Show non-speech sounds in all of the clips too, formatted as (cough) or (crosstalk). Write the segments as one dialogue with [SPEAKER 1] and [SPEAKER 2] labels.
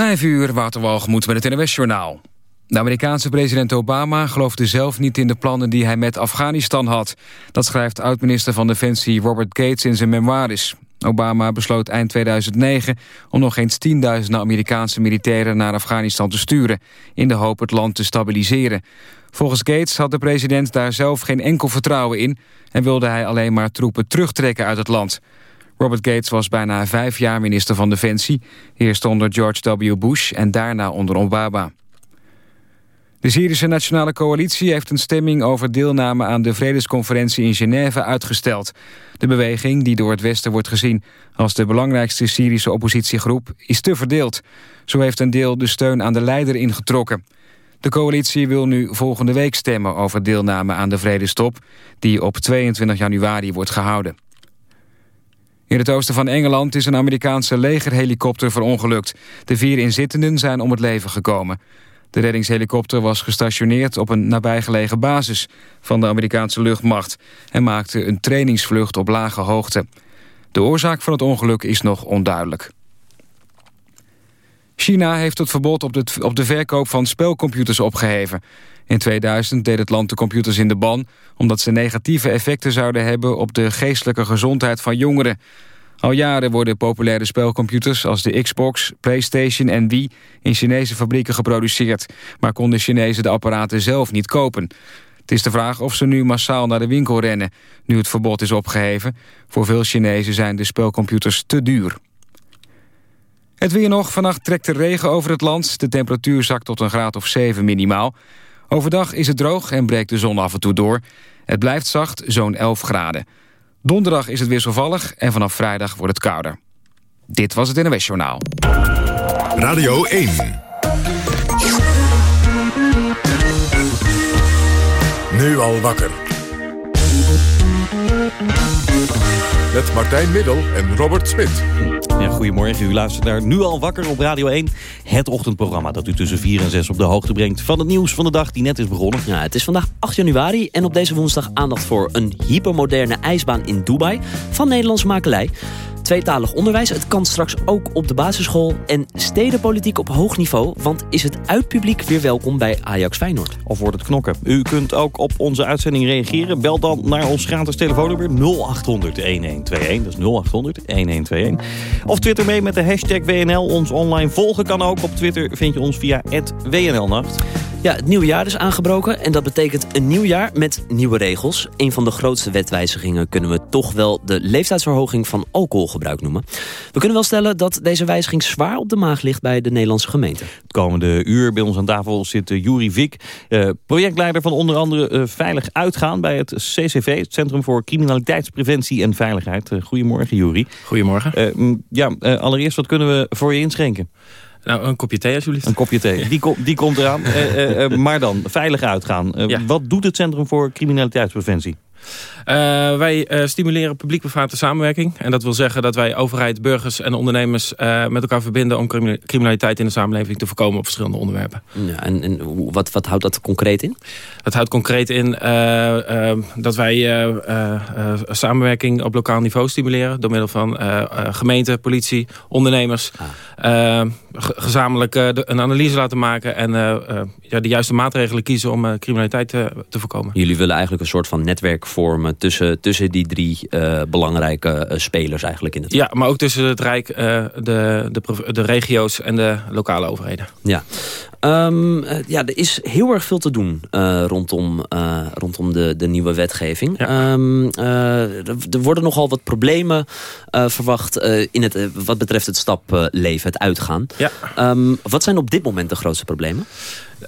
[SPEAKER 1] Vijf uur, Waterwalgemoed met het NOS-journaal. De Amerikaanse president Obama geloofde zelf niet in de plannen die hij met Afghanistan had. Dat schrijft oud-minister van Defensie Robert Gates in zijn memoires. Obama besloot eind 2009 om nog eens tienduizenden Amerikaanse militairen naar Afghanistan te sturen... in de hoop het land te stabiliseren. Volgens Gates had de president daar zelf geen enkel vertrouwen in... en wilde hij alleen maar troepen terugtrekken uit het land... Robert Gates was bijna vijf jaar minister van Defensie. Eerst onder George W. Bush en daarna onder Obama. De Syrische Nationale Coalitie heeft een stemming over deelname aan de vredesconferentie in Genève uitgesteld. De beweging, die door het Westen wordt gezien als de belangrijkste Syrische oppositiegroep, is te verdeeld. Zo heeft een deel de steun aan de leider ingetrokken. De coalitie wil nu volgende week stemmen over deelname aan de vredestop, die op 22 januari wordt gehouden. In het oosten van Engeland is een Amerikaanse legerhelikopter verongelukt. De vier inzittenden zijn om het leven gekomen. De reddingshelikopter was gestationeerd op een nabijgelegen basis van de Amerikaanse luchtmacht en maakte een trainingsvlucht op lage hoogte. De oorzaak van het ongeluk is nog onduidelijk. China heeft het verbod op de, op de verkoop van spelcomputers opgeheven. In 2000 deed het land de computers in de ban... omdat ze negatieve effecten zouden hebben op de geestelijke gezondheid van jongeren. Al jaren worden populaire spelcomputers als de Xbox, Playstation en Wii... in Chinese fabrieken geproduceerd. Maar konden Chinezen de apparaten zelf niet kopen. Het is de vraag of ze nu massaal naar de winkel rennen... nu het verbod is opgeheven. Voor veel Chinezen zijn de spelcomputers te duur. Het weer nog. Vannacht trekt de regen over het land. De temperatuur zakt tot een graad of 7 minimaal. Overdag is het droog en breekt de zon af en toe door. Het blijft zacht, zo'n 11 graden. Donderdag is het wisselvallig en vanaf vrijdag wordt het kouder. Dit was het NWS Journaal.
[SPEAKER 2] Radio 1. Nu al wakker. Met Martijn Middel en Robert Smit.
[SPEAKER 3] Ja, goedemorgen, u luistert naar Nu al wakker op Radio 1. Het ochtendprogramma dat u tussen 4 en 6 op de hoogte brengt... van het nieuws van de dag die net is begonnen.
[SPEAKER 4] Ja, het is vandaag 8 januari en op deze woensdag aandacht voor... een hypermoderne ijsbaan in Dubai van Nederlandse makelij. Tweetalig onderwijs, het kan straks ook op de basisschool... en stedenpolitiek op hoog niveau, want is het uitpubliek weer welkom bij Ajax Feyenoord?
[SPEAKER 3] Of wordt het knokken? U kunt ook op onze uitzending reageren. Bel dan naar ons gratis telefoonnummer 0800 1121. Dat is 0800 1121. Of twitter mee met de hashtag WNL. Ons online volgen kan ook. Op Twitter vind je ons via WNLnacht.
[SPEAKER 4] Ja, het nieuwe jaar is aangebroken en dat betekent een nieuw jaar met nieuwe regels. Een van de grootste wetwijzigingen kunnen we toch wel de leeftijdsverhoging van alcoholgebruik noemen. We kunnen wel stellen dat deze wijziging zwaar op de maag ligt bij de Nederlandse gemeente.
[SPEAKER 3] Het komende uur bij ons aan tafel zit uh, Juri Vik, uh, projectleider van onder andere uh, Veilig Uitgaan bij het CCV, het Centrum voor Criminaliteitspreventie en Veiligheid. goedemorgen Juri.
[SPEAKER 5] Goedemorgen.
[SPEAKER 3] ja, allereerst wat kunnen we voor je inschenken?
[SPEAKER 5] Nou, een kopje thee alsjeblieft.
[SPEAKER 3] Een kopje thee, die, die komt eraan. uh, (laughs) uh, maar dan, veilig uitgaan. Ja. Wat doet het Centrum voor Criminaliteitspreventie?
[SPEAKER 5] Uh, wij uh, stimuleren publiek-private samenwerking. En dat wil zeggen dat wij overheid, burgers en ondernemers uh, met elkaar verbinden... om criminaliteit in de samenleving te voorkomen op verschillende onderwerpen.
[SPEAKER 4] Ja, en en wat, wat houdt dat concreet in?
[SPEAKER 5] Dat houdt concreet in dat wij samenwerking op lokaal niveau stimuleren... door middel van gemeente, politie, ondernemers... Ah. gezamenlijk een analyse laten maken... en ja, de juiste maatregelen kiezen om criminaliteit te, te voorkomen.
[SPEAKER 4] Jullie willen eigenlijk een soort van netwerk vormen tussen, tussen die drie belangrijke spelers eigenlijk in het
[SPEAKER 5] Ja, maar ook tussen het Rijk, de, de, de regio's en de lokale overheden.
[SPEAKER 4] Ja. Um, ja, er is heel erg veel te doen rondom, rondom de, de nieuwe wetgeving. Ja. Um, er worden nogal wat problemen verwacht in het, wat betreft het stapleven, het uitgaan.
[SPEAKER 5] Ja.
[SPEAKER 4] Um, wat zijn op dit moment de grootste problemen?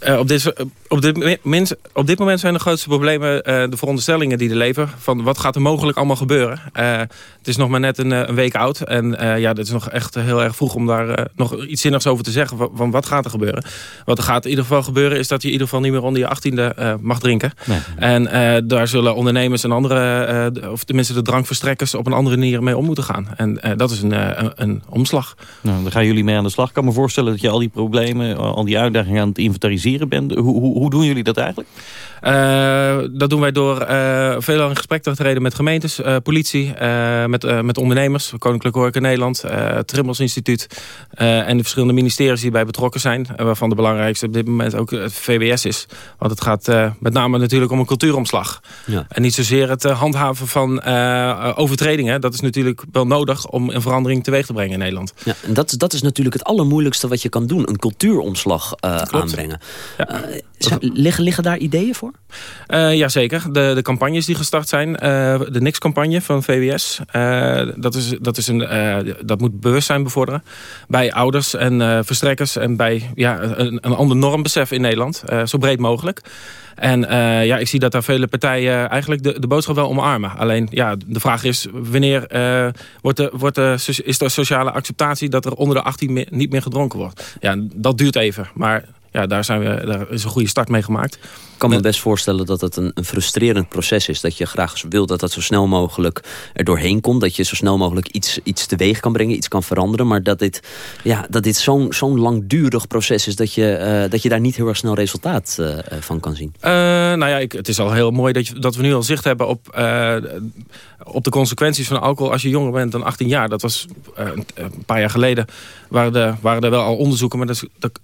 [SPEAKER 5] Uh, op, dit, op, dit moment, op dit moment zijn de grootste problemen uh, de veronderstellingen die er leven. Van wat gaat er mogelijk allemaal gebeuren. Uh, het is nog maar net een, een week oud. En ja, het is nog echt heel erg vroeg om daar nog iets zinnigs over te zeggen. Van, van wat gaat er gebeuren. wat er gaat in ieder geval gebeuren... is dat je in ieder geval niet meer onder je achttiende mag drinken. En daar zullen ondernemers en andere... of tenminste de drankverstrekkers op een andere manier mee om moeten gaan. En dat is een, een, een omslag.
[SPEAKER 3] Nou, dan gaan jullie mee aan de slag. Ik kan me voorstellen dat je al die problemen, al die uitdagingen aan het inventariseren bent. Hoe, hoe, hoe doen jullie dat eigenlijk?
[SPEAKER 5] Uh, dat doen wij door uh, veel in gesprek te treden met gemeentes, uh, politie, met, met ondernemers, Koninklijke Horeca Nederland, het Trimbos Instituut en de verschillende ministeries die bij betrokken zijn. waarvan de belangrijkste op dit moment ook het VWS is. Want het gaat met name natuurlijk om een cultuuromslag. Ja. En niet zozeer het handhaven van overtredingen. Dat is natuurlijk wel nodig om een verandering teweeg te brengen in Nederland.
[SPEAKER 4] Ja, en dat, dat is natuurlijk het allermoeilijkste wat je kan doen. Een cultuuromslag aanbrengen. Ja. liggen, liggen daar ideeën voor?
[SPEAKER 5] Uh, Jazeker. De, de campagnes die gestart zijn. Uh, de Nix-campagne van VWS. Eh, dat, is, dat, is een, dat moet bewustzijn bevorderen. Bij ouders en verstrekkers. En bij ja, een, een ander normbesef in Nederland. zo breed mogelijk. En ja, ik zie dat daar vele partijen eigenlijk de, de boodschap wel omarmen. Alleen ja, de vraag is wanneer wordt de, wordt de, is er sociale acceptatie dat er onder de 18 niet meer gedronken wordt. Ja, dat duurt even. Maar ja, daar, zijn we, daar is een goede start mee gemaakt.
[SPEAKER 4] Ik kan me best voorstellen dat het een, een, frustrerend proces is. Dat je graag wil dat dat zo snel mogelijk er doorheen komt. Dat je zo snel mogelijk iets, iets teweeg kan brengen, iets kan veranderen. Maar dat dit, ja, dat dit zo'n zo'n langdurig proces is... Dat je, uh, dat je daar niet heel erg snel resultaat uh, van kan zien.
[SPEAKER 5] Uh, nou ja, ik, het is al heel mooi dat, je, dat we nu al zicht hebben op op de consequenties van alcohol als je jonger bent dan 18 jaar. Dat was een paar jaar geleden. Waren, de, waren er wel al onderzoeken, maar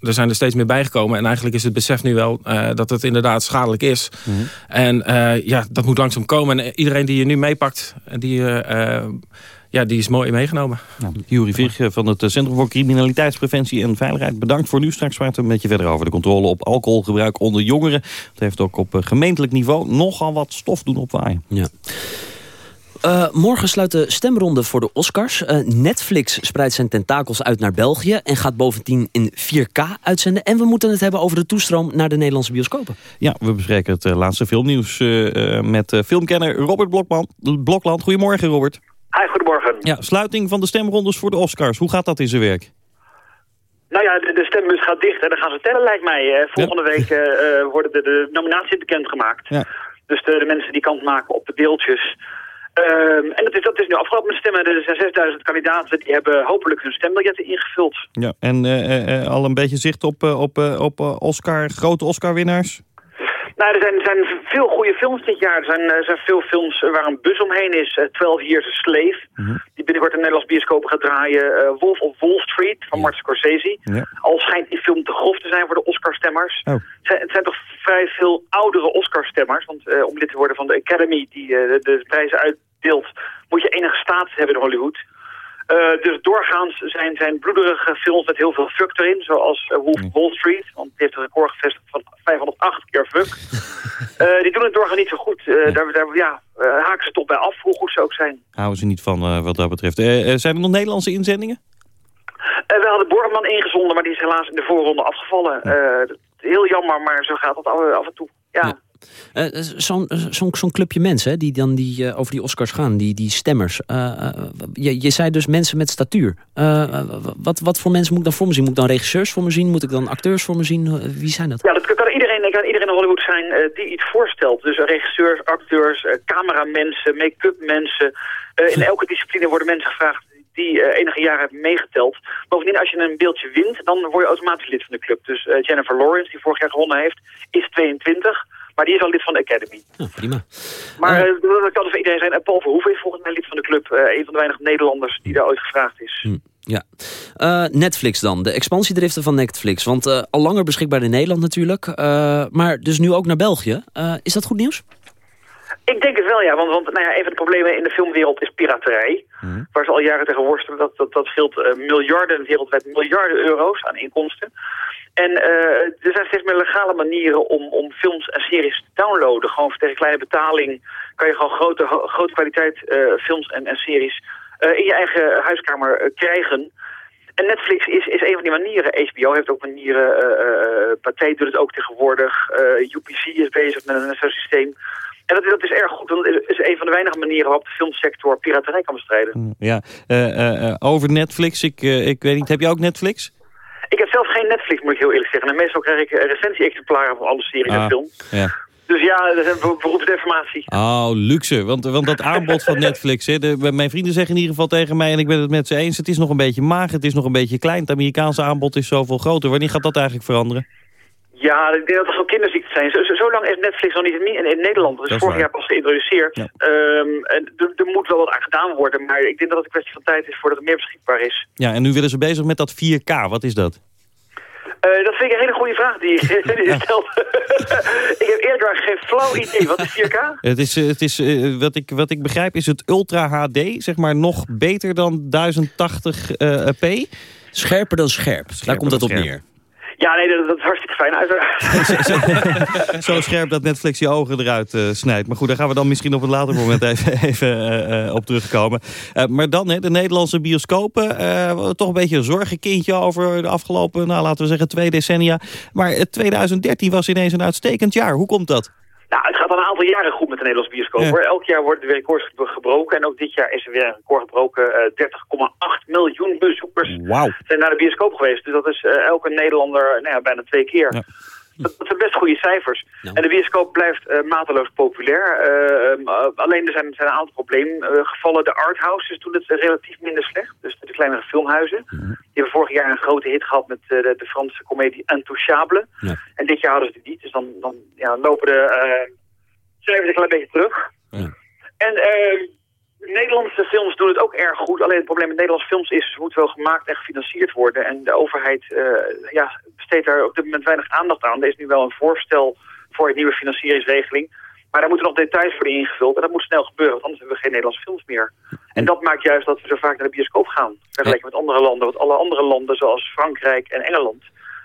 [SPEAKER 5] er zijn er steeds meer bijgekomen. En eigenlijk is het besef nu wel dat het inderdaad schadelijk is. Mm -hmm. En uh, ja, dat moet langzaam komen. En iedereen die je nu meepakt, die, ja, die is mooi meegenomen.
[SPEAKER 3] Nou, Jury van het Centrum voor Criminaliteitspreventie en Veiligheid. Bedankt voor nu. Straks praten we met je verder over de controle op alcoholgebruik onder jongeren. Dat heeft ook op gemeentelijk niveau nogal wat stof doen opwaaien.
[SPEAKER 4] Ja. Uh, morgen sluit de stemronde voor de Oscars. Uh, Netflix spreidt zijn tentakels uit naar België... en gaat bovendien in 4K uitzenden. En we moeten het hebben over de toestroom naar de Nederlandse bioscopen.
[SPEAKER 3] Ja, we bespreken het uh, laatste filmnieuws met filmkenner Robert Blokman, Blokland. Goedemorgen, Robert.
[SPEAKER 6] Hi, goedemorgen.
[SPEAKER 3] Ja, sluiting van de stemrondes voor de Oscars. Hoe gaat dat in zijn werk?
[SPEAKER 6] Nou ja, de, de stembus gaat dicht en dan gaan ze tellen, lijkt mij. Volgende week worden de, de nominaties bekendgemaakt. Ja. Dus de, de, mensen die kant maken op de deeltjes... Um, en dat is, dat is nu afgelopen met stemmen. Er zijn 6000 kandidaten die hebben hopelijk hun stembiljetten ingevuld.
[SPEAKER 3] Ja, en uh, uh, al een beetje zicht op, op, op Oscar, grote Oscar-winnaars?
[SPEAKER 6] Nou, er zijn, zijn veel goede films dit jaar. Er zijn, er zijn veel films waar een bus omheen is. 12 Years a Slave, mm -hmm. die binnenkort in Nederlands bioscoop gaat draaien. Wolf of Wall Street van Martin Scorsese. Ja. Al schijnt die film te grof te zijn voor de Oscar-stemmers. Oh. Het, zijn, het, zijn, toch vrij veel oudere Oscar-stemmers. Want om lid te worden van de Academy, die de, de prijzen uit deelt, moet je enige status hebben in Hollywood. Uh, dus doorgaans zijn, zijn bloederige films met heel veel fuck erin, zoals uh, Wolf. Wall Street, want die heeft een record gevestigd van 508 keer fuck. uh, (laughs) die doen het doorgaans niet zo goed. daar, daar ja, haken ze toch bij af, hoe goed ze ook zijn.
[SPEAKER 3] Houden ze niet van wat dat betreft. zijn er nog Nederlandse inzendingen?
[SPEAKER 6] we hadden Borgman ingezonden, maar die is helaas in de voorronde afgevallen. heel jammer, maar zo gaat het af, en toe. ja.
[SPEAKER 4] Uh, Zo'n zo zo clubje mensen die dan die, over die Oscars gaan, die, die stemmers. Je, je zei dus mensen met statuur. wat, wat voor mensen moet ik dan voor me zien? Moet ik dan regisseurs voor me zien? Moet ik dan acteurs voor me zien? Wie zijn dat?
[SPEAKER 6] Ja, dat kan iedereen, kan iedereen in Hollywood zijn die iets voorstelt. Dus regisseurs, acteurs, cameramensen, make-up mensen. in elke discipline worden mensen gevraagd die enige jaren hebben meegeteld. Bovendien, als je een beeldje wint, dan word je automatisch lid van de club. Dus Jennifer Lawrence, die vorig jaar gewonnen heeft, is 22. Maar die is al lid van de Academy.
[SPEAKER 4] Ja, prima.
[SPEAKER 6] Maar uh, dat kan dus iedereen zijn. En Paul Verhoeven is volgens mij lid van de club. Uh, een van de weinige Nederlanders die daar ooit gevraagd is.
[SPEAKER 4] Hm, ja. Uh, Netflix dan. De expansiedriften van Netflix. Want al langer beschikbaar in Nederland natuurlijk. maar dus nu ook naar België. is dat goed nieuws?
[SPEAKER 6] Ik denk het wel, ja. Want, want nou ja, een van de problemen in de filmwereld is piraterij. Mm. Waar ze al jaren tegen worstelen. Dat, dat, dat scheelt miljarden, wereldwijd miljarden euro's aan inkomsten. En uh, er zijn steeds meer legale manieren om, om films en series te downloaden. Gewoon tegen kleine betaling kan je gewoon grote, grote kwaliteit uh, films en, en series in je eigen huiskamer krijgen. En Netflix is, is een van die manieren. HBO heeft ook manieren. Pathé doet het ook tegenwoordig. UPC is bezig met een zo'n systeem. En dat, dat, is erg goed, want het is een van de weinige manieren waarop de filmsector piraterij kan bestrijden.
[SPEAKER 3] Ja, over Netflix, ik, ik weet niet, heb je ook Netflix?
[SPEAKER 6] Ik heb zelf geen Netflix, moet ik heel eerlijk zeggen. En meestal krijg ik recensie-exemplaren van alle series en
[SPEAKER 3] Ah,
[SPEAKER 6] films.
[SPEAKER 3] Ja.
[SPEAKER 6] Dus ja, dat is een beroepsinformatie.
[SPEAKER 3] Oh, luxe. Want, want dat aanbod van Netflix... Hè, de, mijn vrienden zeggen in ieder geval tegen mij... en ik ben het met ze eens... het is nog een beetje mager, het is nog een beetje klein. Het Amerikaanse aanbod is zoveel groter. Wanneer gaat dat eigenlijk veranderen?
[SPEAKER 6] Ja, ik denk dat er veel kinderziekten zijn. Zo, zo- zo lang is Netflix nog niet in, in, in Nederland. Dat is,
[SPEAKER 3] Dat is
[SPEAKER 6] vorig
[SPEAKER 3] waar.
[SPEAKER 6] jaar pas geïntroduceerd.
[SPEAKER 3] Ja.
[SPEAKER 6] Ehm, en er- moet wel wat aan gedaan worden. Maar ik denk dat het een kwestie van tijd is voordat het meer beschikbaar is.
[SPEAKER 3] Ja, en nu willen ze bezig met dat 4K. Wat is dat?
[SPEAKER 6] Eh, dat vind ik een hele goede vraag die je, (laughs) stelt. (laughs) ik heb eerder geen flauw idee. Wat is 4K? (laughs)
[SPEAKER 3] Het is, eh, het is eh, wat, ik, wat ik begrijp is het Ultra HD. Zeg maar nog beter dan 1080p.
[SPEAKER 4] Scherper dan scherp. Daar komt het
[SPEAKER 3] dan
[SPEAKER 4] op
[SPEAKER 3] scherp.
[SPEAKER 4] neer.
[SPEAKER 6] Ja, nee, dat, dat is hartstikke fijn uiteraard. (laughs)
[SPEAKER 3] Zo scherp dat Netflix je ogen eruit eh, snijdt. Maar goed, daar gaan we dan misschien op een later moment (laughs) even, even eh, op terugkomen. Eh, maar dan, hè, de Nederlandse bioscopen. eh, toch een beetje een zorgenkindje over de afgelopen, nou, laten we zeggen, twee decennia. Maar eh, 2013 was ineens een uitstekend jaar. Hoe komt dat?
[SPEAKER 6] Nou, het gaat al een aantal jaren goed met de Nederlandse bioscoop.
[SPEAKER 3] Ja.
[SPEAKER 6] hoor. Elk jaar worden weer records ge- gebroken. En ook dit jaar is er weer een record gebroken. Eh, 30,8 miljoen bezoekers zijn naar de bioscoop geweest. Dus dat is eh, elke Nederlander nou ja, bijna twee keer.
[SPEAKER 3] Ja.
[SPEAKER 6] Dat, dat zijn best goede cijfers. En de bioscoop blijft eh, mateloos populair. Eh, ehm, eh, alleen er zijn, zijn een aantal probleemgevallen. de arthouses doen het relatief minder slecht. Dus de kleinere filmhuizen. Die hebben vorig jaar een grote hit gehad met de, de Franse komedie Intouchable.
[SPEAKER 4] Ja.
[SPEAKER 6] En dit jaar hadden ze die niet. Dus dan, dan ja, lopen de cijfers een klein beetje terug.
[SPEAKER 4] Ja.
[SPEAKER 6] En eh, Nederlandse films doen het ook erg goed. Alleen het probleem met Nederlandse films is... ze moeten wel gemaakt en gefinancierd worden. En de overheid eh, ja, besteedt daar op dit moment weinig aandacht aan. Er is nu wel een voorstel voor een nieuwe financieringsregeling. Maar daar moeten nog details worden ingevuld. En dat moet snel gebeuren, want anders hebben we geen Nederlandse films meer. En dat maakt juist dat we zo vaak naar de bioscoop gaan. Vergeleken met andere landen. Want alle andere landen, zoals Frankrijk en Engeland...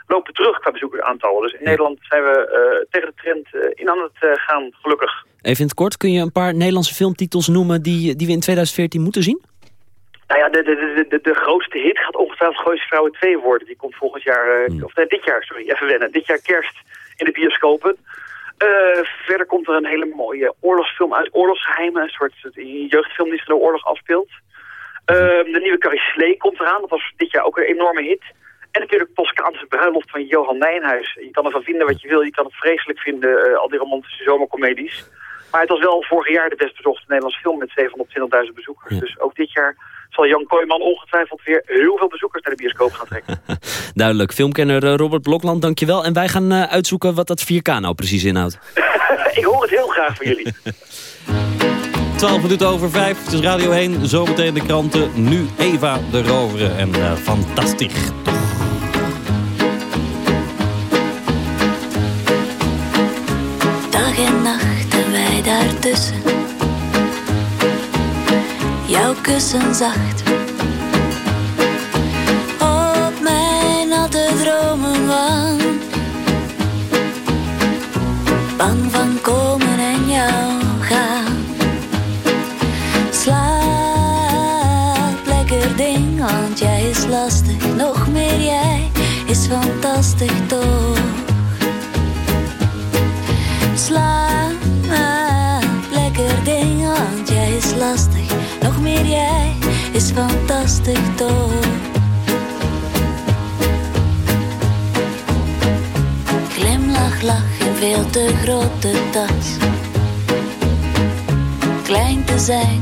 [SPEAKER 6] lopen terug qua bezoekersaantallen. Dus in Nederland zijn we eh, tegen de trend eh, in aan het gaan, gelukkig.
[SPEAKER 4] Even in het kort, kun je een paar Nederlandse filmtitels noemen... die, die we in 2014 moeten zien?
[SPEAKER 6] Nou ja, de, de, de, de, de grootste hit gaat ongetwijfeld Gooise Vrouwen 2 worden. Die komt volgend jaar, eh, of nee, dit jaar, sorry, even wennen. Dit jaar kerst in de bioscopen. Eh, verder komt er een hele mooie oorlogsfilm uit Oorlogsgeheimen. Een soort jeugdfilm die zich de oorlog afspeelt. Eh, de nieuwe Carrie komt eraan. Dat was dit jaar ook een enorme hit. En natuurlijk Toscaanse bruiloft van Johan Nijenhuis. Je kan ervan vinden wat je wil. Je kan het vreselijk vinden, eh, al die romantische zomercomedies. Maar het was wel vorig jaar de best bezochte Nederlandse film met 720.000 bezoekers.
[SPEAKER 4] Ja.
[SPEAKER 6] Dus ook dit jaar zal Jan Kooijman ongetwijfeld weer heel veel bezoekers naar de bioscoop gaan trekken. (laughs)
[SPEAKER 4] Duidelijk. Filmkenner eh, Robert Blokland, dankjewel. En wij gaan eh, uitzoeken wat dat 4K nou precies inhoudt. (laughs)
[SPEAKER 6] Ik hoor het heel graag van jullie. (laughs)
[SPEAKER 3] 12 minuten over 5. Het is Radio 1. Zometeen de kranten. Nu Eva de Roveren. En eh, fantastisch.
[SPEAKER 7] Daartussen. Jouw kussen zacht. Op mijn natte dromen wang. Bang van komen en jou gaan. Slaap lekker ding, want jij is lastig. Nog meer jij is fantastisch toch. Slaap, lastig. Nog meer jij is fantastisch toch. Glimlach, lach in veel te grote tas. Klein te zijn.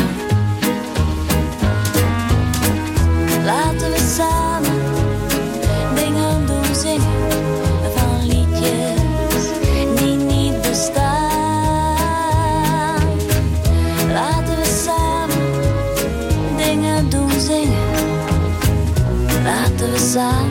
[SPEAKER 7] Laten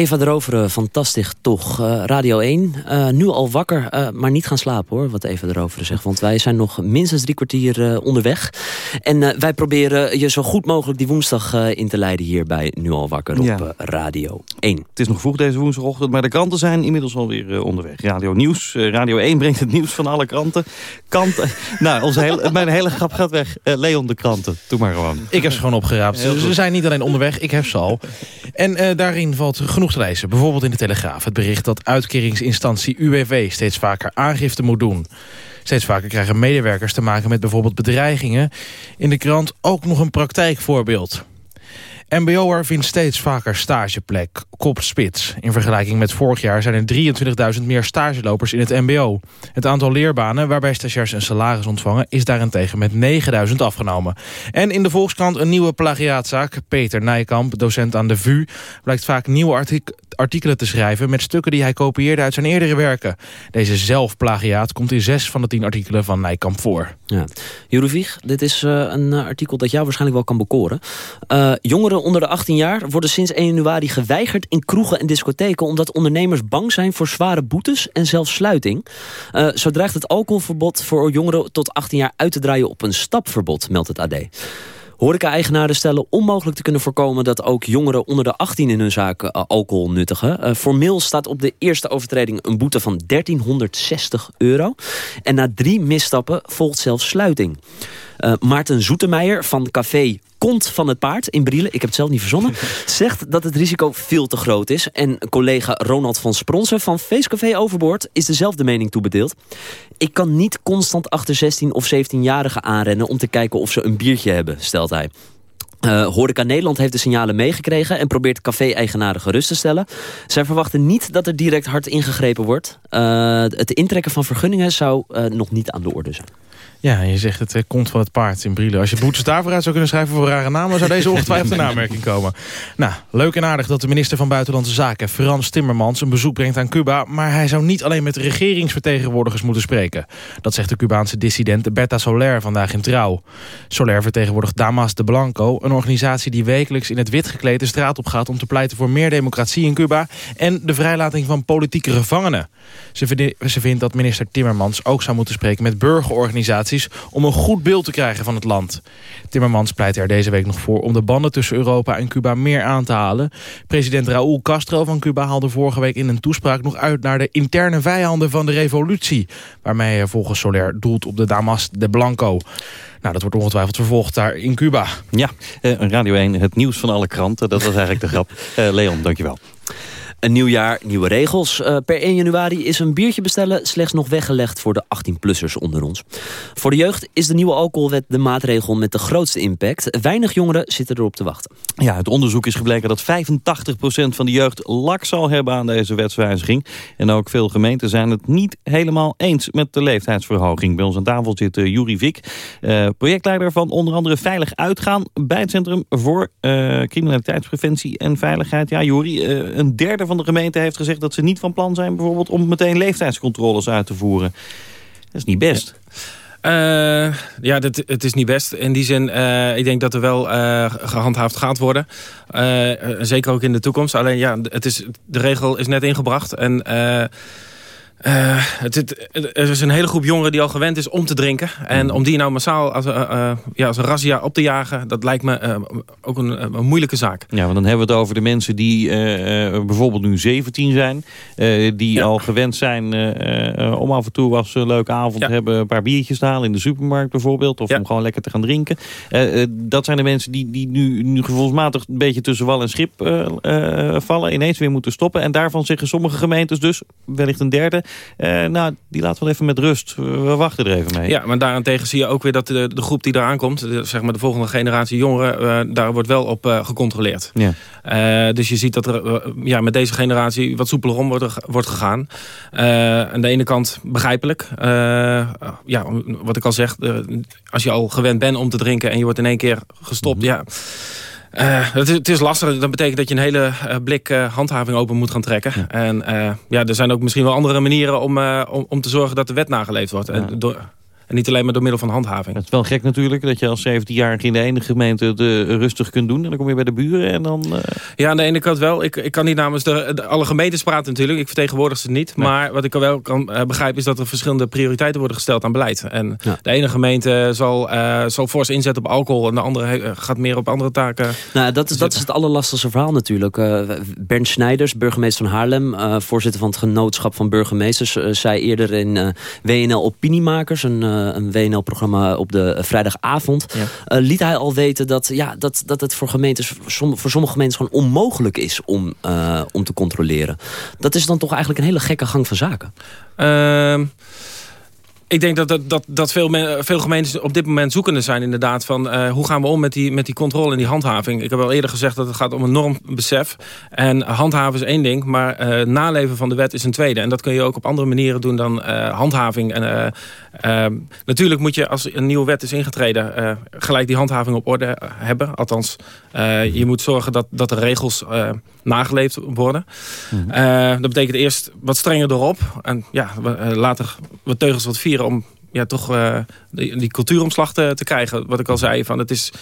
[SPEAKER 4] Eva de Roveren, fantastisch toch. Eh, Radio 1, eh, nu al wakker, eh, maar niet gaan slapen hoor, wat Eva de Roveren zegt. Want wij zijn nog minstens drie kwartier eh, onderweg. En eh, wij proberen je zo goed mogelijk die woensdag eh, in te leiden hier bij Nu al wakker op
[SPEAKER 3] Ja.
[SPEAKER 4] eh, Radio 1.
[SPEAKER 3] Het is nog vroeg deze woensdagochtend, maar de kranten zijn inmiddels alweer uh, onderweg. Radio Nieuws, uh, Radio 1 brengt het nieuws van alle kranten. Kanten. nou, onze hele, (laughs) mijn hele grap gaat weg. Uh, Leon de kranten, doe maar gewoon.
[SPEAKER 8] Ik heb ze gewoon opgeraapt. Ze zijn niet alleen onderweg, ik heb ze al. En uh, daarin valt genoeg Bijvoorbeeld in de Telegraaf. Het bericht dat uitkeringsinstantie UWV steeds vaker aangifte moet doen. Steeds vaker krijgen medewerkers te maken met bijvoorbeeld bedreigingen. In de krant ook nog een praktijkvoorbeeld. MBO'er vindt steeds vaker stageplek, kop spits. In vergelijking met vorig jaar zijn er 23.000 meer stagelopers in het mbo. Het aantal leerbanen waarbij stagiairs een salaris ontvangen... is daarentegen met 9.000 afgenomen. En in de Volkskrant een nieuwe plagiaatzaak. Peter Nijkamp, docent aan de VU, blijkt vaak nieuwe artik artikelen te schrijven... met stukken die hij kopieerde uit zijn eerdere werken. Deze zelfplagiaat komt in zes van de tien artikelen van Nijkamp voor.
[SPEAKER 4] Ja. Jurevieg, dit is uh, een uh, artikel dat jou waarschijnlijk wel kan bekoren. Uh, jongeren onder de 18 jaar worden sinds 1 januari geweigerd in kroegen en discotheken... omdat ondernemers bang zijn voor zware boetes en zelfs sluiting. Uh, zo dreigt het alcoholverbod voor jongeren tot 18 jaar uit te draaien op een stapverbod, meldt het AD. Horeca-eigenaren stellen onmogelijk te kunnen voorkomen... dat ook jongeren onder de 18 in hun zaak uh, alcohol nuttigen. Uh, formeel staat op de eerste overtreding een boete van 1360 euro. En na drie misstappen volgt zelfs sluiting. Uh, Maarten Zoetemeijer van café Kont van het Paard in Brielen, ik heb het zelf niet verzonnen... (laughs) zegt dat het risico veel te groot is. En collega Ronald van Spronsen van Feestcafé Overboord... is dezelfde mening toebedeeld. Ik kan niet constant achter 16 of 17-jarigen aanrennen... om te kijken of ze een biertje hebben, stelt hij. Uh, Horeca Nederland heeft de signalen meegekregen... en probeert café-eigenaren gerust te stellen. Zij verwachten niet dat er direct hard ingegrepen wordt. Uh, het intrekken van vergunningen zou uh, nog niet aan de orde zijn.
[SPEAKER 8] Ja, je zegt het eh, komt van het paard in Brielen. Als je boetes daarvoor uit zou kunnen schrijven voor rare namen... zou deze ongetwijfeld in aanmerking komen. Nou, leuk en aardig dat de minister van Buitenlandse Zaken... Frans Timmermans een bezoek brengt aan Cuba... maar hij zou niet alleen met regeringsvertegenwoordigers moeten spreken. Dat zegt de Cubaanse dissident Berta Soler vandaag in Trouw. Soler vertegenwoordigt Damas de Blanco... een organisatie die wekelijks in het wit gekleed de straat op gaat... om te pleiten voor meer democratie in Cuba... en de vrijlating van politieke gevangenen. Ze ze vindt dat minister Timmermans ook zou moeten spreken met burgerorganisaties om een goed beeld te krijgen van het land. Timmermans pleit er deze week nog voor om de banden tussen Europa en Cuba meer aan te halen. President Raúl Castro van Cuba haalde vorige week in een toespraak nog uit naar de interne vijanden van de revolutie. Waarmee hij volgens Soler doelt op de Damas de Blanco. Nou, dat wordt ongetwijfeld vervolgd daar in Cuba.
[SPEAKER 3] Ja, uh, Radio 1, het nieuws van alle kranten. Dat was eigenlijk de grap. Uh, (laughs) Leon, dankjewel.
[SPEAKER 4] Een nieuw jaar, nieuwe regels. Uh, per 1 januari is een biertje bestellen slechts nog weggelegd voor de 18-plussers onder ons. Voor de jeugd is de nieuwe alcoholwet de maatregel met de grootste impact. Weinig jongeren zitten erop te wachten.
[SPEAKER 3] Ja, het onderzoek is gebleken dat 85% van de jeugd lak zal hebben aan deze wetswijziging. En ook veel gemeenten zijn het niet helemaal eens met de leeftijdsverhoging. Bij ons aan tafel zit uh, Juri Vik, uh, projectleider van onder andere Veilig Uitgaan bij het Centrum voor Criminaliteitspreventie en Veiligheid. Ja, Juri, een derde van de gemeente heeft gezegd dat ze niet van plan zijn... bijvoorbeeld om meteen leeftijdscontroles uit te voeren. Dat is niet best.
[SPEAKER 5] Uh, ja, dat, het is niet best. In die zin, uh, ik denk dat er wel uh, gehandhaafd gaat worden. zeker ook in de toekomst. Alleen ja, het is, de regel is net ingebracht. En... Uh, het, het, er is een hele groep jongeren die al gewend is om te drinken. En om die nou massaal als, uh, uh, ja, als een razzia op te jagen... dat lijkt me ook een, een, moeilijke zaak.
[SPEAKER 3] Ja, want dan hebben we het over de mensen die bijvoorbeeld nu 17 zijn... die ja. al gewend zijn om af en toe als een leuke avond ja. te hebben... een paar biertjes te halen in de supermarkt bijvoorbeeld... of ja. om gewoon lekker te gaan drinken. dat zijn de mensen die, die nu, nu gevoelsmatig een beetje tussen wal en schip vallen... ineens weer moeten stoppen. En daarvan zeggen sommige gemeentes dus, wellicht een derde Eh, nou, die laten we even met rust. We wachten er even mee.
[SPEAKER 5] Ja, maar daarentegen zie je ook weer dat de, de groep die eraan komt... De, zeg maar de volgende generatie jongeren... daar wordt wel op gecontroleerd. Ja. dus je ziet dat er ja, met deze generatie wat soepeler om wordt, wordt gegaan. aan de ene kant begrijpelijk. ja, wat ik al zeg, als je al gewend bent om te drinken... en je wordt in één keer gestopt, mhm. ja... Uh, het, is, het, is, lastig. Dat betekent dat je een hele uh, blik uh, handhaving open moet gaan trekken. Ja. En ja, er zijn ook misschien wel andere manieren om, om, om, te zorgen dat de wet nageleefd wordt. Ja. En door, en niet alleen maar door middel van handhaving.
[SPEAKER 3] Het is wel gek natuurlijk dat je als 17-jarige in de ene gemeente het rustig kunt doen. En dan kom je bij de buren en dan... Uh...
[SPEAKER 5] Ja, aan de ene kant wel. Ik, ik kan niet namens de, alle gemeentes praten natuurlijk. Ik vertegenwoordig ze niet. Maar wat ik wel kan uh, begrijpen is dat er verschillende prioriteiten worden gesteld aan beleid. En de ene gemeente zal, uh, zal fors inzetten op alcohol. En de andere gaat meer op andere taken.
[SPEAKER 4] Nou, dat is, dat is het allerlastigste verhaal natuurlijk. Bernd Snijders, burgemeester van Haarlem. voorzitter van het genootschap van burgemeesters. zei eerder in WNL Opiniemakers... een eh, een WNL-programma op de vrijdagavond... Ja. Uh, liet hij al weten dat, ja, dat, dat het voor, gemeentes, voor sommige gemeentes gewoon onmogelijk is om, uh, om te controleren. Dat is dan toch eigenlijk een hele gekke gang van zaken.
[SPEAKER 5] Ik denk dat, dat, dat, dat veel, veel gemeentes op dit moment zoekende zijn inderdaad van uh, hoe gaan we om met die, met die controle en die handhaving. Ik heb al eerder gezegd dat het gaat om een normbesef. En handhaven is één ding, maar uh, naleven van de wet is een tweede. En dat kun je ook op andere manieren doen dan uh, handhaving. En, natuurlijk moet je als een nieuwe wet is ingetreden gelijk die handhaving op orde hebben. Althans, je moet zorgen dat, dat de regels nageleefd worden. Mhm. dat betekent eerst wat strenger erop. En ja, later wat teugels wat vieren om ja, toch uh, die, die, cultuuromslag te, te, krijgen. Wat ik al zei, van het, is,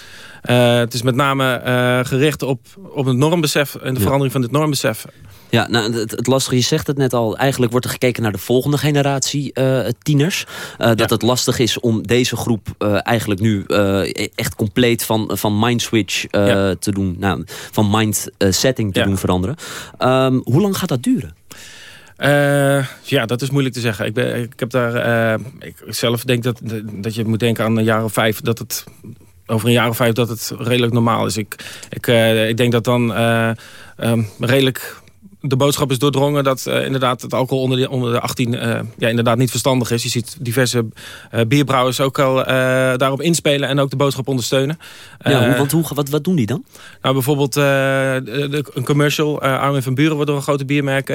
[SPEAKER 5] uh, het is met name uh, gericht op, op het normbesef en de verandering van het normbesef.
[SPEAKER 4] Ja, nou, het, het, lastige, je zegt het net al, eigenlijk wordt er gekeken naar de volgende generatie tieners. dat het lastig is om deze groep eigenlijk nu echt compleet van, van mindswitch ja. te doen, nou, van mindsetting te doen veranderen. Um, hoe lang gaat dat duren?
[SPEAKER 5] Uh, ja, dat is moeilijk te zeggen. Ik, ben, ik heb daar, uh, ik zelf denk dat, dat je moet denken aan een jaar of vijf, dat het over een jaar of vijf dat het redelijk normaal is. Ik, ik, uh, ik denk dat dan um, redelijk de boodschap is doordrongen dat uh, inderdaad het alcohol onder de, onder de 18 uh, ja, inderdaad niet verstandig is. Je ziet diverse uh, bierbrouwers ook al daarop inspelen en ook de boodschap ondersteunen.
[SPEAKER 4] Ja, want hoe, wat, wat doen die dan?
[SPEAKER 5] Nou, bijvoorbeeld de, een commercial, Armin van Buren wordt door een grote biermerk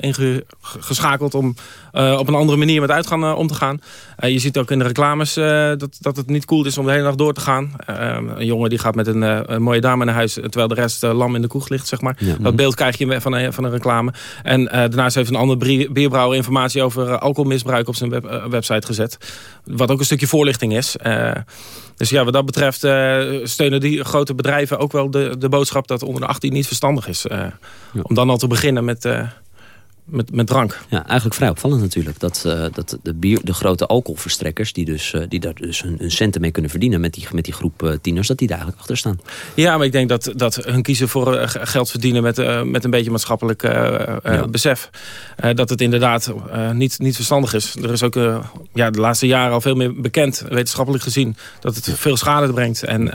[SPEAKER 5] ingeschakeld om op een andere manier met uitgaan om te gaan. je ziet ook in de reclames dat, dat het niet cool is om de hele nacht door te gaan. een jongen die gaat met een, een, mooie dame naar huis terwijl de rest lam in de koeg ligt, zeg maar. Dat beeld krijg je van, van een reclame. En uh, daarnaast heeft een andere bierbrouwer informatie over uh, alcoholmisbruik op zijn web, uh, website gezet. Wat ook een stukje voorlichting is. dus ja, wat dat betreft steunen die grote bedrijven ook wel de, de boodschap dat onder de 18 niet verstandig is. Om dan al te beginnen met met, met drank.
[SPEAKER 4] Ja, eigenlijk vrij opvallend natuurlijk. Dat, uh, dat de, bier, de grote alcoholverstrekkers... die, dus, uh, die daar dus hun, hun, centen mee kunnen verdienen... met die, met die groep uh, tieners, dat die daar eigenlijk achter staan.
[SPEAKER 5] Ja, maar ik denk dat, dat hun kiezen voor geld verdienen... met, met een beetje maatschappelijk ja. besef. dat het inderdaad niet, niet verstandig is. Er is ook ja, de laatste jaren al veel meer bekend... wetenschappelijk gezien, dat het veel schade brengt. En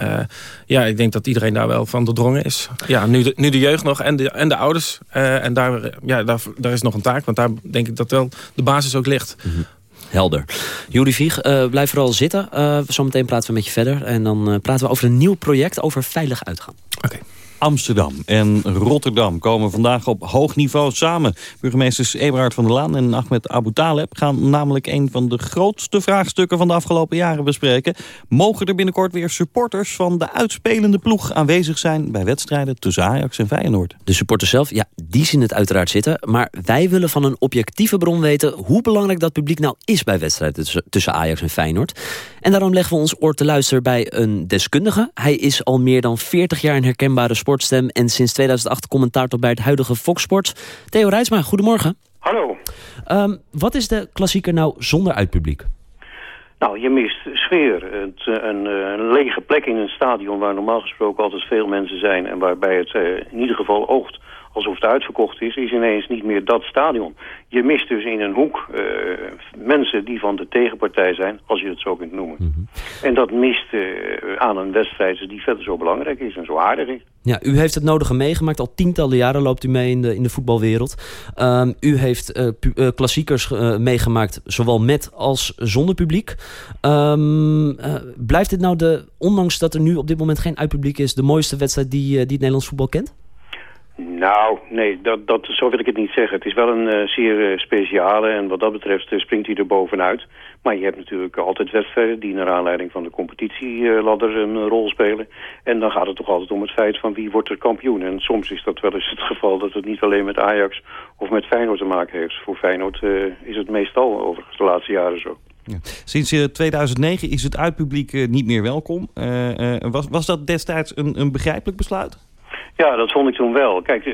[SPEAKER 5] ja, ik denk dat iedereen daar wel van doordrongen is. Ja, nu de, nu de jeugd nog en de, en de ouders. en daar, ja, daar, daar is nog een taak. Want daar denk ik dat wel de basis ook ligt. Mhm.
[SPEAKER 4] Helder. Jury Vieg, uh, blijf vooral zitten. Uh, zometeen praten we met je verder. En dan uh, praten we over een nieuw project over veilig uitgaan.
[SPEAKER 3] Oké. Amsterdam en Rotterdam komen vandaag op hoog niveau samen. Burgemeesters Eberhard van der Laan en Ahmed Abu Taleb gaan namelijk een van de grootste vraagstukken van de afgelopen jaren bespreken. Mogen er binnenkort weer supporters van de uitspelende ploeg aanwezig zijn bij wedstrijden tussen Ajax en Feyenoord?
[SPEAKER 4] De supporters zelf, ja, die zien het uiteraard zitten. Maar wij willen van een objectieve bron weten hoe belangrijk dat publiek nou is bij wedstrijden tussen Ajax en Feyenoord. En daarom leggen we ons oor te luisteren bij een deskundige. Hij is al meer dan 40 jaar een herkenbare sport sportstem... en sinds 2008 commentator bij het huidige Fox Sport. Theo Rijtsma, goedemorgen.
[SPEAKER 9] Hallo.
[SPEAKER 4] Um, wat is de klassieker nou zonder uitpubliek?
[SPEAKER 9] Nou, je mist sfeer. Het, eh, een, eh, een, lege plek in een stadion waar normaal gesproken altijd veel mensen zijn... en waarbij het uh, in ieder geval oogt alsof het uitverkocht is, is ineens niet meer dat stadion. Je mist dus in een hoek uh, mensen die van de tegenpartij zijn, als je het zo kunt noemen.
[SPEAKER 4] Mhm.
[SPEAKER 9] En dat mist uh, aan een wedstrijd die verder zo belangrijk is en zo aardig is.
[SPEAKER 4] Ja, u heeft het nodige meegemaakt. Al tientallen jaren loopt u mee in de, in de voetbalwereld. Um, u heeft uh, uh, klassiekers meegemaakt, zowel met als zonder publiek. Um, blijft dit nou, de, ondanks dat er nu op dit moment geen uitpubliek is... de mooiste wedstrijd die, die het Nederlands voetbal kent?
[SPEAKER 9] Nou, nee, dat, dat, zo wil ik het niet zeggen. Het is wel een uh, zeer uh, speciale en wat dat betreft uh, springt hij er bovenuit. Maar je hebt natuurlijk altijd wedstrijden die naar aanleiding van de competitieladder een rol spelen. En dan gaat het toch altijd om het feit van wie wordt er kampioen. En soms is dat wel eens het geval dat het niet alleen met Ajax of met Feyenoord te maken heeft. Voor Feyenoord is het meestal overigens de laatste jaren zo.
[SPEAKER 3] Ja. Sinds 2009 is het uitpubliek niet meer welkom. was, was dat destijds een, een begrijpelijk besluit?
[SPEAKER 9] Ja, dat vond ik toen wel. Kijk,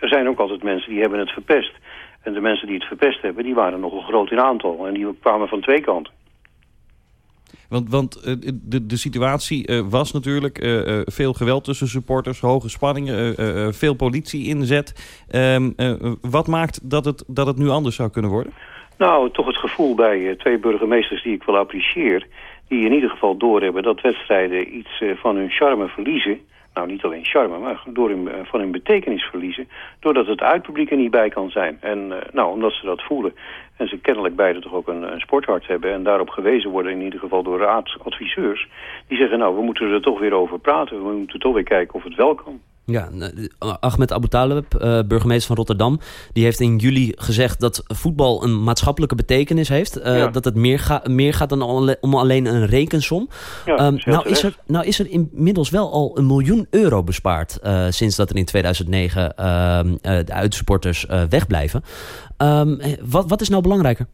[SPEAKER 9] er zijn ook altijd mensen die hebben het verpest. En de mensen die het verpest hebben, die waren nogal groot in aantal. En die kwamen van twee kanten.
[SPEAKER 3] Want, want de, de situatie uh, was natuurlijk uh, veel geweld tussen supporters, hoge spanningen, veel politie inzet. Um, wat maakt dat het, dat het nu anders zou kunnen worden?
[SPEAKER 9] Nou, toch het gevoel bij twee burgemeesters die ik wel apprecieer... die in ieder geval doorhebben dat wedstrijden iets van hun charme verliezen nou niet alleen charme, maar door hun, van hun betekenis verliezen. Doordat het uitpubliek er niet bij kan zijn. En uh, nou, omdat ze dat voelen. En ze kennelijk beide toch ook een, een sporthart hebben. En daarop gewezen worden in ieder geval door raadsadviseurs. Die zeggen nou, we moeten er toch weer over praten. We moeten toch weer kijken of het wel kan.
[SPEAKER 4] Ja, Ahmed Abu Talib, uh, burgemeester van Rotterdam... die heeft in juli gezegd dat voetbal een maatschappelijke betekenis heeft. Uh, ja. Dat het meer, ga, meer gaat dan alle, om alleen een rekensom.
[SPEAKER 9] Ja,
[SPEAKER 4] um, nou, is er, nou is er inmiddels wel al een miljoen euro bespaard... Uh, sinds dat er in 2009 de uitsupporters wegblijven. Um, wat, wat is nou belangrijker?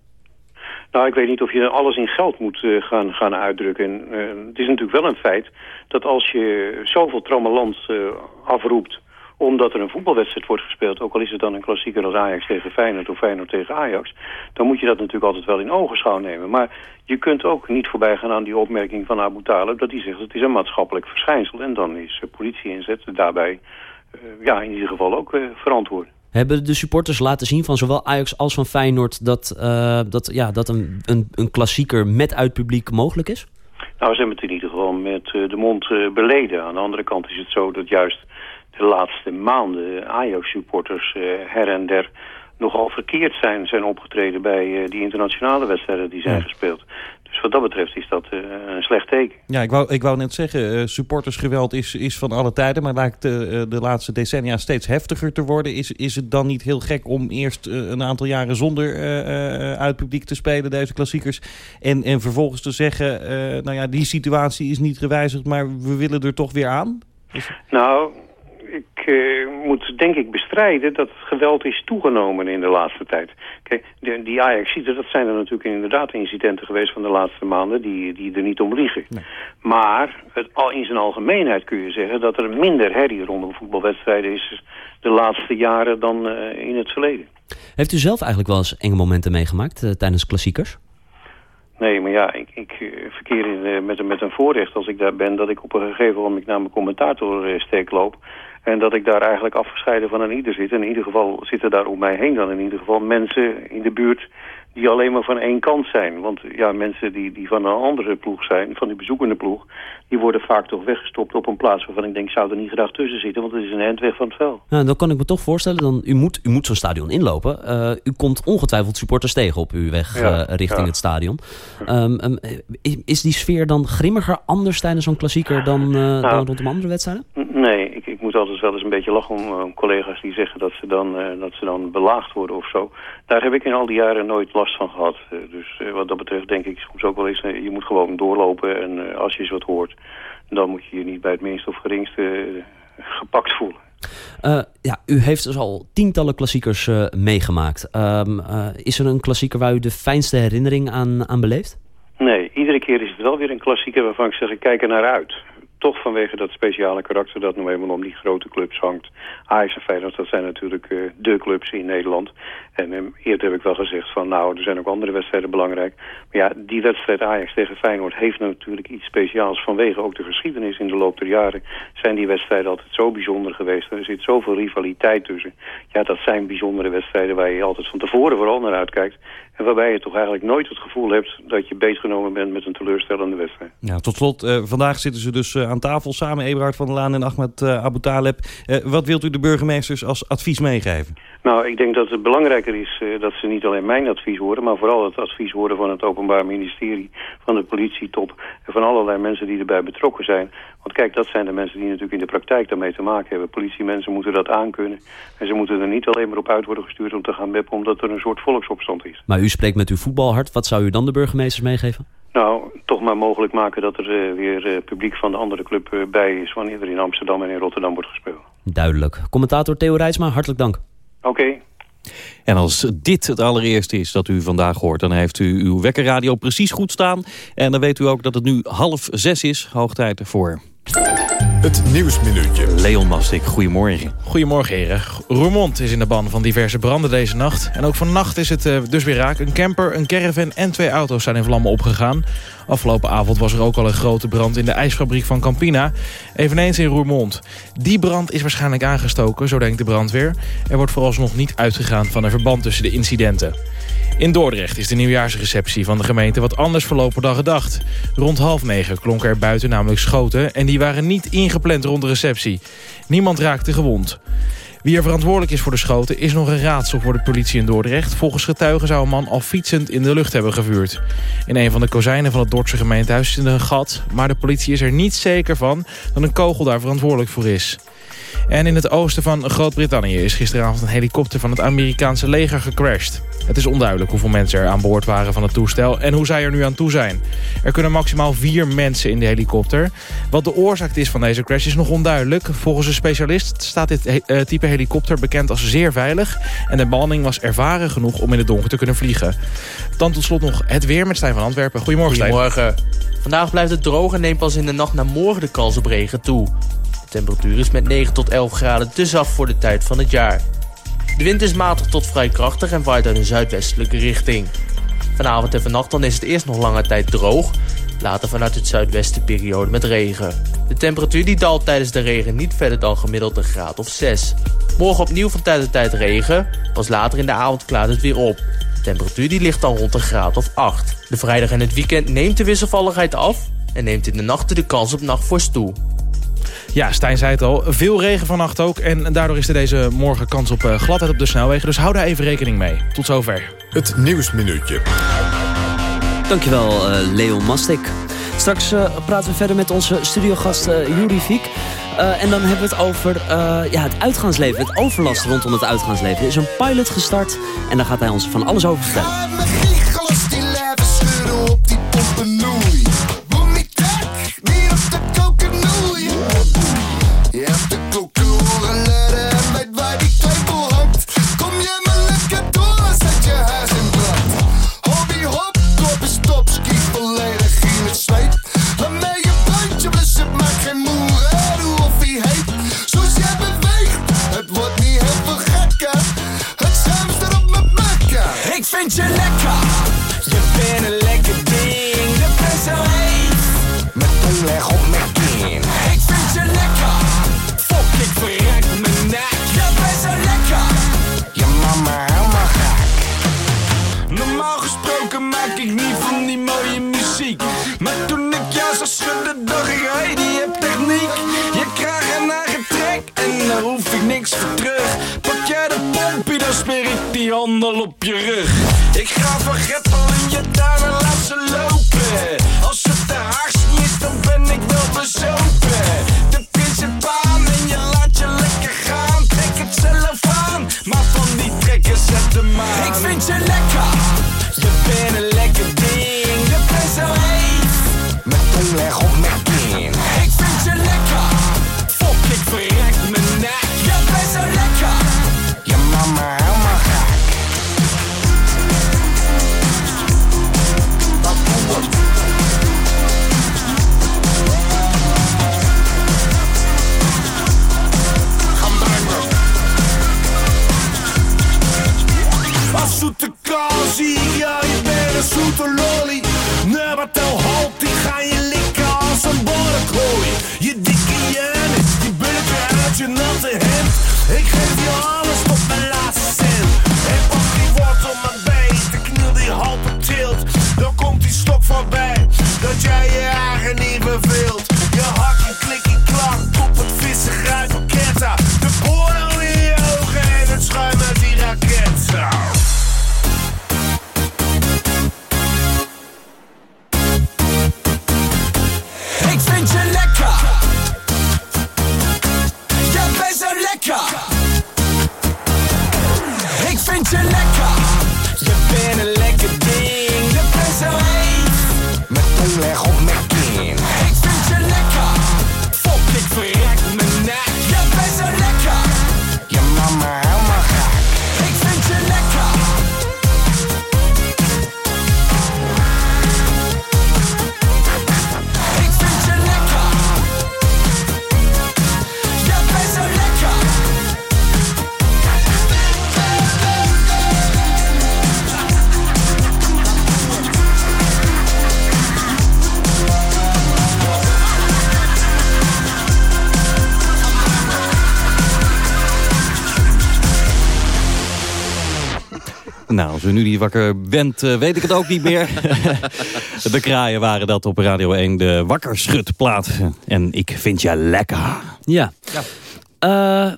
[SPEAKER 9] Nou, ik weet niet of je alles in geld moet uh, gaan, gaan uitdrukken. En, uh, het is natuurlijk wel een feit dat als je zoveel trammeland uh, afroept... omdat er een voetbalwedstrijd wordt gespeeld... ook al is het dan een klassieker als Ajax tegen Feyenoord of Feyenoord tegen Ajax... dan moet je dat natuurlijk altijd wel in ogenschouw nemen. Maar je kunt ook niet voorbij gaan aan die opmerking van Abu Talib... dat hij zegt het is een maatschappelijk verschijnsel... en dan is politie inzet daarbij ja, in ieder geval ook verantwoord.
[SPEAKER 4] Hebben de supporters laten zien van zowel Ajax als van Feyenoord... dat, uh, dat, ja, dat een, een, een klassieker met uitpubliek mogelijk is?
[SPEAKER 9] Nou, ze hebben het in ieder geval met uh, de mond uh, beleden. Aan de andere kant is het zo dat juist de laatste maanden Ajax-supporters her en der nogal verkeerd zijn, zijn opgetreden bij die internationale wedstrijden die zijn ja. gespeeld. Dus wat dat betreft is dat uh, een slecht teken.
[SPEAKER 3] Ja, ik wou, ik wou net zeggen, uh, supportersgeweld is, is van alle tijden... maar lijkt de, de laatste decennia steeds heftiger te worden. Is, is het dan niet heel gek om eerst een aantal jaren zonder uitpubliek te spelen... deze klassiekers, en, en vervolgens te zeggen... nou ja, die situatie is niet gewijzigd, maar we willen er toch weer aan?
[SPEAKER 9] Nou, ik uh, moet denk ik bestrijden dat het geweld is toegenomen in de laatste tijd. Kijk, de, die Ajax-zieten, dat zijn er natuurlijk inderdaad incidenten geweest van de laatste maanden die, die er niet om liegen. Nee. Maar het, al in zijn algemeenheid kun je zeggen dat er minder herrie rondom voetbalwedstrijden is de laatste jaren dan uh, in het verleden.
[SPEAKER 4] Heeft u zelf eigenlijk wel eens enge momenten meegemaakt uh, tijdens klassiekers?
[SPEAKER 9] Nee, maar ja, ik, ik verkeer in, met, met een voorrecht als ik daar ben... dat ik op een gegeven moment naar mijn commentatorsteek loop... En dat ik daar eigenlijk afgescheiden van een ieder zit. En in ieder geval zitten daar om mij heen dan in ieder geval mensen in de buurt die alleen maar van één kant zijn. Want ja, mensen die, die van een andere ploeg zijn, van die bezoekende ploeg... die worden vaak toch weggestopt op een plaats waarvan ik denk... zou er niet graag tussen zitten, want het is een eindweg van het veld.
[SPEAKER 4] Nou, dan kan ik me toch voorstellen, dan, u, moet, u moet zo'n stadion inlopen. Uh, u komt ongetwijfeld supporters tegen op uw weg ja, uh, richting ja. het stadion. Um, um, is die sfeer dan grimmiger anders tijdens zo'n klassieker dan, uh, nou, dan rondom andere wedstrijden?
[SPEAKER 9] Nee, moet altijd wel eens een beetje lachen om, om collega's die zeggen dat ze, dan, dat ze dan belaagd worden of zo. Daar heb ik in al die jaren nooit last van gehad. Dus wat dat betreft denk ik soms ook wel eens, je moet gewoon doorlopen en als je eens wat hoort, dan moet je je niet bij het minste of geringste gepakt voelen.
[SPEAKER 4] Ja, u heeft dus al tientallen klassiekers meegemaakt. Uh, is er een klassieker waar u de fijnste herinnering aan, aan beleeft?
[SPEAKER 9] Nee, iedere keer is het wel weer een klassieker waarvan ik zeg, ik kijk er naar uit. Toch vanwege dat speciale karakter dat nu eenmaal om die grote clubs hangt. Ajax en Feyenoord, dat zijn natuurlijk uh, de clubs in Nederland. En um, eerder heb ik wel gezegd van nou, er zijn ook andere wedstrijden belangrijk. Maar ja, die wedstrijd Ajax tegen Feyenoord heeft natuurlijk iets speciaals. Vanwege ook de geschiedenis in de loop der jaren zijn die wedstrijden altijd zo bijzonder geweest. Er zit zoveel rivaliteit tussen. Ja, dat zijn bijzondere wedstrijden waar je altijd van tevoren vooral naar uitkijkt. En waarbij je toch eigenlijk nooit het gevoel hebt dat je beetgenomen bent met een teleurstellende wedstrijd.
[SPEAKER 3] Ja, tot slot, uh, vandaag zitten ze dus uh, aan tafel samen, Eberhard van der Laan en Ahmed uh, Abu Taleb. wat wilt u de burgemeesters als advies meegeven?
[SPEAKER 9] Nou, ik denk dat het belangrijker is dat ze niet alleen mijn advies horen... maar vooral het advies horen van het Openbaar Ministerie, van de politietop... en van allerlei mensen die erbij betrokken zijn. Want kijk, dat zijn de mensen die natuurlijk in de praktijk daarmee te maken hebben. Politiemensen moeten dat aankunnen. En ze moeten er niet alleen maar op uit worden gestuurd om te gaan beppen... omdat er een soort volksopstand is.
[SPEAKER 4] Maar u spreekt met uw voetbalhart. Wat zou u dan de burgemeesters meegeven?
[SPEAKER 9] Nou, toch maar mogelijk maken dat er uh, weer uh, publiek van de andere club uh, bij is... wanneer er in Amsterdam en in Rotterdam wordt gespeeld.
[SPEAKER 4] Duidelijk. Commentator Theo Rijsma, hartelijk dank.
[SPEAKER 9] Oké. Okay.
[SPEAKER 3] En als dit het allereerste is dat u vandaag hoort... dan heeft u uw wekkerradio precies goed staan. En dan weet u ook dat het nu half zes is. Hoog tijd ervoor.
[SPEAKER 2] Het Nieuwsminuutje.
[SPEAKER 3] Leon Mastik, goedemorgen.
[SPEAKER 8] Goedemorgen heren. Roermond is in de ban van diverse branden deze nacht. En ook vannacht is het uh, dus weer raak. Een camper, een caravan en twee auto's zijn in vlammen opgegaan. Afgelopen avond was er ook al een grote brand in de ijsfabriek van Campina. Eveneens in Roermond. Die brand is waarschijnlijk aangestoken, zo denkt de brandweer. Er wordt vooralsnog niet uitgegaan van een verband tussen de incidenten. In Dordrecht is de nieuwjaarsreceptie van de gemeente wat anders verlopen dan gedacht. Rond half negen klonken er buiten namelijk schoten... en die waren niet ingepland rond de receptie. Niemand raakte gewond. Wie er verantwoordelijk is voor de schoten is nog een raadsel voor de politie in Dordrecht. Volgens getuigen zou een man al fietsend in de lucht hebben gevuurd. In een van de kozijnen van het Dordtse gemeentehuis is een gat... maar de politie is er niet zeker van dat een kogel daar verantwoordelijk voor is. En in het oosten van Groot-Brittannië is gisteravond een helikopter van het Amerikaanse leger gecrashed. Het is onduidelijk hoeveel mensen er aan boord waren van het toestel en hoe zij er nu aan toe zijn. Er kunnen maximaal vier mensen in de helikopter. Wat de oorzaak is van deze crash is nog onduidelijk. Volgens een specialist staat dit uh, type helikopter bekend als zeer veilig... en de bemanning was ervaren genoeg om in het donker te kunnen vliegen. Dan tot slot nog het weer met Stijn van Antwerpen. Goedemorgen,
[SPEAKER 10] Goedemorgen. Vandaag blijft het droog en neemt pas in de nacht naar morgen de kans op regen toe. Temperatuur is met 9 tot 11 graden te zacht voor de tijd van het jaar. De wind is matig tot vrij krachtig en waait uit een zuidwestelijke richting. Vanavond en vannacht dan is het eerst nog lange tijd droog. Later vanuit het zuidwesten periode met regen. De temperatuur die daalt tijdens de regen niet verder dan gemiddeld een graad of 6. Morgen opnieuw van tijd tot tijd regen. Pas later in de avond klaart het weer op. De temperatuur die ligt dan rond een graad of 8. De vrijdag en het weekend neemt de wisselvalligheid af... en neemt in de nachten de kans op nachtvorst toe.
[SPEAKER 8] Ja, Stijn zei het al. Veel regen vannacht ook. En daardoor is er deze morgen kans op uh, gladheid op de snelwegen. Dus hou daar even rekening mee. Tot zover.
[SPEAKER 2] Het Nieuwsminuutje.
[SPEAKER 4] Dankjewel, uh, Leon Mastik. Straks uh, praten we verder met onze studiogast uh, Juri Fiek. Uh, en dan hebben we het over ja, het uitgaansleven, het overlast rondom het uitgaansleven. Er is een pilot gestart en daar gaat hij ons van alles over vertellen.
[SPEAKER 11] Handel op je rug. Ik ga greppel in je tuin en laat ze lopen.
[SPEAKER 3] Nu niet wakker bent, eh, weet ik het ook niet meer. (laughs) de kraaien waren dat op Radio 1, de wakkerschutplaat. En ik vind je lekker.
[SPEAKER 4] Ja. Eh,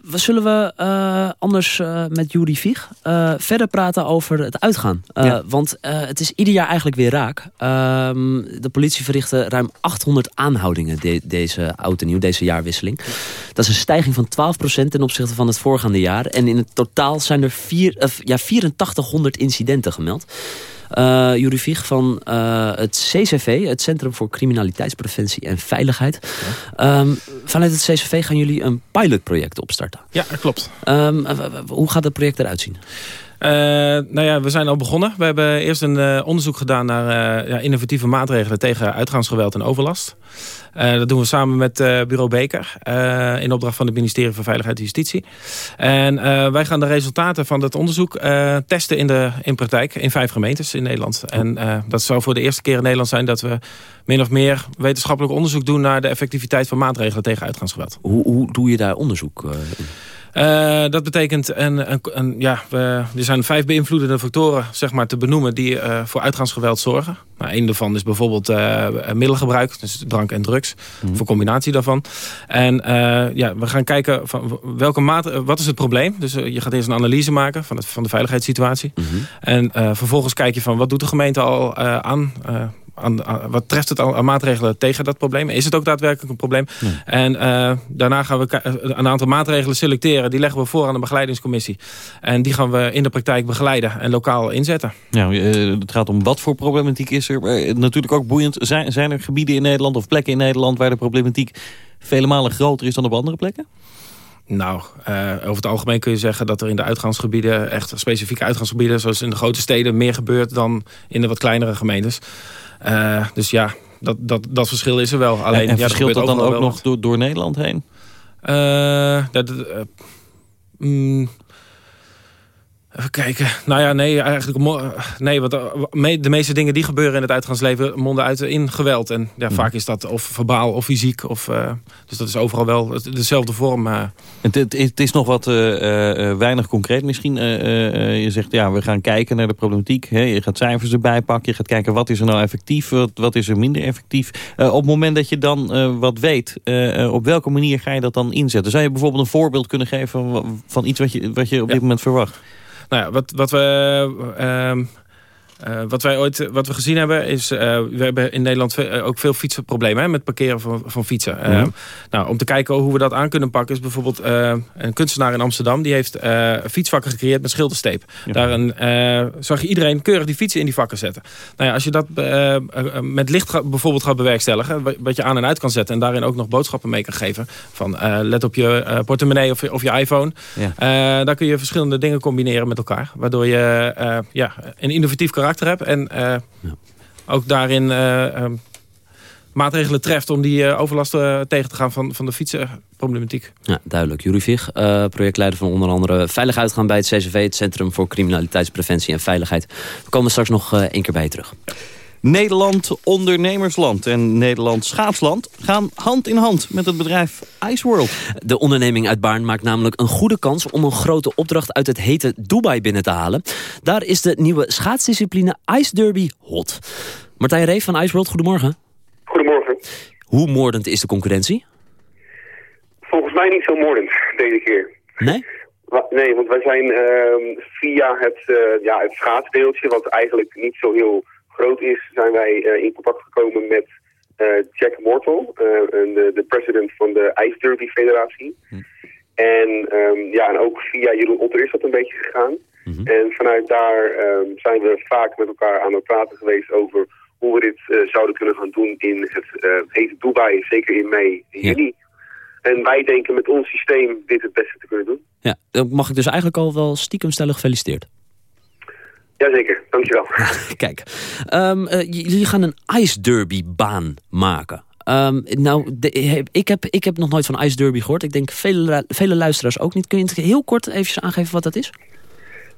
[SPEAKER 4] wat zullen we eh, anders eh, met Jury Vieg verder praten over het uitgaan?
[SPEAKER 3] Ja.
[SPEAKER 4] Want het is ieder jaar eigenlijk weer raak. Ehm, de politie verrichtte ruim 800 aanhoudingen de- deze oud en nieuw, deze jaarwisseling. Dat is een stijging van 12% ten opzichte van het voorgaande jaar. En in het totaal zijn er vier, ja, 8400 incidenten gemeld. Eh Jury Vieg van eh, het CCV, het Centrum voor Criminaliteitspreventie en Veiligheid. Ehm, vanuit het CCV gaan jullie een pilotproject opstarten.
[SPEAKER 5] Ja, dat klopt.
[SPEAKER 4] Ehm, eh, hoe gaat het project eruit zien?
[SPEAKER 5] Eh, nou ja, we zijn al begonnen. We hebben eerst een eh, onderzoek gedaan naar eh, ja, innovatieve maatregelen tegen uitgaansgeweld en overlast. Dat doen we samen met Bureau Beker in opdracht van het ministerie van Veiligheid en Justitie. En wij gaan de resultaten van dat onderzoek testen in de in praktijk in vijf gemeentes in Nederland. En dat zou voor de eerste keer in Nederland zijn dat we min of meer wetenschappelijk onderzoek doen naar de effectiviteit van maatregelen tegen uitgaansgeweld.
[SPEAKER 4] Hoe, hoe doe je daar onderzoek in?
[SPEAKER 5] Eh, dat betekent, een, een, een- ja, we, er zijn vijf beïnvloedende factoren zeg maar, te benoemen die eh, voor uitgaansgeweld zorgen. Nou, een daarvan is bijvoorbeeld eh, middelengebruik, dus drank en drugs, of een combinatie daarvan. En ja, we gaan kijken van welke mate, wat is het probleem. Dus je gaat eerst een analyse maken van, het, van de veiligheidssituatie. En eh, vervolgens kijk je van wat doet de gemeente al aan... aan, aan- wat treft het al aan maatregelen tegen dat probleem? Is het ook daadwerkelijk een probleem? En eh, daarna gaan we eh, een aantal maatregelen selecteren. Die leggen we voor aan de begeleidingscommissie. En die gaan we in de praktijk begeleiden en lokaal inzetten.
[SPEAKER 3] Ja, eh, het gaat om wat voor problematiek is er. Natuurlijk ook boeiend. Zijn, zijn er gebieden in Nederland of plekken in Nederland... waar de problematiek vele malen groter is dan op andere plekken?
[SPEAKER 5] Nou, over het algemeen kun je zeggen dat er in de uitgangsgebieden, echt specifieke uitgangsgebieden, zoals in de grote steden, meer gebeurt dan in de wat kleinere gemeentes. Eh, dus ja, dat, dat, dat verschil is er wel. Alleen,
[SPEAKER 3] en en
[SPEAKER 5] ja, er
[SPEAKER 3] verschilt dat dan ook nog door, door Nederland heen?
[SPEAKER 5] Eh, dat, eh, mm, even kijken. Nou ja, nee, eigenlijk. Nee, want eh, de meeste dingen die gebeuren in het uitgaansleven monden uit in geweld. En ja,
[SPEAKER 3] Mhm.
[SPEAKER 5] vaak is dat of verbaal of fysiek. Of, eh, dus dat is overal wel dezelfde vorm. eh.
[SPEAKER 3] Het, het, het is nog wat weinig concreet misschien. Je zegt, ja, we gaan kijken naar de problematiek. Hè? Je gaat cijfers erbij pakken. Je gaat kijken, wat is er nou effectief? Wat, wat is er minder effectief? Op het moment dat je dan wat weet, op welke manier ga je dat dan inzetten? Zou je bijvoorbeeld een voorbeeld kunnen geven van, van iets wat je, wat je op dit moment verwacht?
[SPEAKER 5] Nou ja, wat, wat we... ehm, eh, wat wij ooit wat we gezien hebben is, eh, we hebben in Nederland eh, ook veel fietsenproblemen hè, met parkeren van, van fietsen. Eh,
[SPEAKER 3] Mhm.
[SPEAKER 5] nou, om te kijken hoe we dat aan kunnen pakken is bijvoorbeeld eh, een kunstenaar in Amsterdam die heeft eh, fietsvakken gecreëerd met schildersteep.
[SPEAKER 3] Ja.
[SPEAKER 5] Daarin eh, zag je iedereen keurig die fietsen in die vakken zetten. Nou ja, als je dat eh, eh, met licht ga- bijvoorbeeld gaat bewerkstelligen, wa- wat je aan en uit kan zetten en daarin ook nog boodschappen mee kan geven van eh, let op je eh, portemonnee of je, of je iPhone.
[SPEAKER 3] Ja.
[SPEAKER 5] Eh, daar kun je verschillende dingen combineren met elkaar. Waardoor je eh, ja, een innovatief karakter hebt. En eh, ook daarin ehm, maatregelen treft om die eh, overlast tegen te gaan van, van de fietsenproblematiek.
[SPEAKER 4] Ja, duidelijk. Jury Vig, projectleider van onder andere Veilig Uitgaan bij het CCV... het Centrum voor Criminaliteitspreventie en Veiligheid. We komen straks nog één keer bij je terug.
[SPEAKER 3] Nederland ondernemersland en Nederland schaatsland gaan hand in hand met het bedrijf Iceworld.
[SPEAKER 4] De onderneming uit Baarn maakt namelijk een goede kans... om een grote opdracht uit het hete Dubai binnen te halen. Daar is de nieuwe schaatsdiscipline Ice Derby hot. Martijn Reef van Iceworld, goedemorgen.
[SPEAKER 12] Goedemorgen.
[SPEAKER 4] Hoe moordend is de concurrentie?
[SPEAKER 12] Volgens mij niet zo moordend deze keer.
[SPEAKER 4] Nee?
[SPEAKER 12] Nee, want wij zijn ehm, via het, eh, ja, het schaatsdeeltje, wat eigenlijk niet zo heel groot is, zijn wij eh, in contact gekomen met eh, Jack Mortel, eh, een- de, de president van de Ice Derby Federatie. En, ehm, ja, en ook via Jeroen Otter is dat een beetje gegaan. En vanuit daar ehm, zijn we vaak met elkaar aan het praten geweest over hoe we dit eh, zouden kunnen gaan doen in het eh hete Dubai, zeker in mei en juni. En wij denken met ons systeem dit het beste te kunnen doen.
[SPEAKER 4] Ja, dan mag ik dus eigenlijk al wel stiekem stellen gefeliciteerd.
[SPEAKER 12] Jazeker, dankjewel. (laughs)
[SPEAKER 4] Kijk, j- jullie gaan een Ice Derby baan maken. Ehm, nou, de- ik, heb, ik heb nog nooit van Ice Derby gehoord. Ik denk vele, vele luisteraars ook niet. Kun je het heel kort even aangeven wat dat is?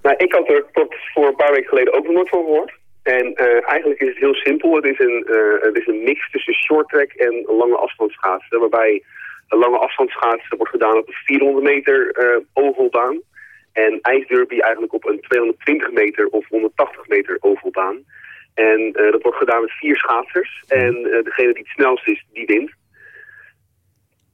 [SPEAKER 12] Nou, ik had er tot voor een paar weken geleden ook nog nooit van gehoord. En eh, eigenlijk is het heel simpel. Het is een, eh, het is een mix tussen short track en lange afstandsschaatsen. Waarbij een lange afstandsschaatsen wordt gedaan op een 400 meter ovalbaan. En ijsderby eigenlijk op een 220 meter of 180 meter ovalbaan. En eh, dat wordt gedaan met vier schaatsers. En eh, degene die het snelst is, die wint.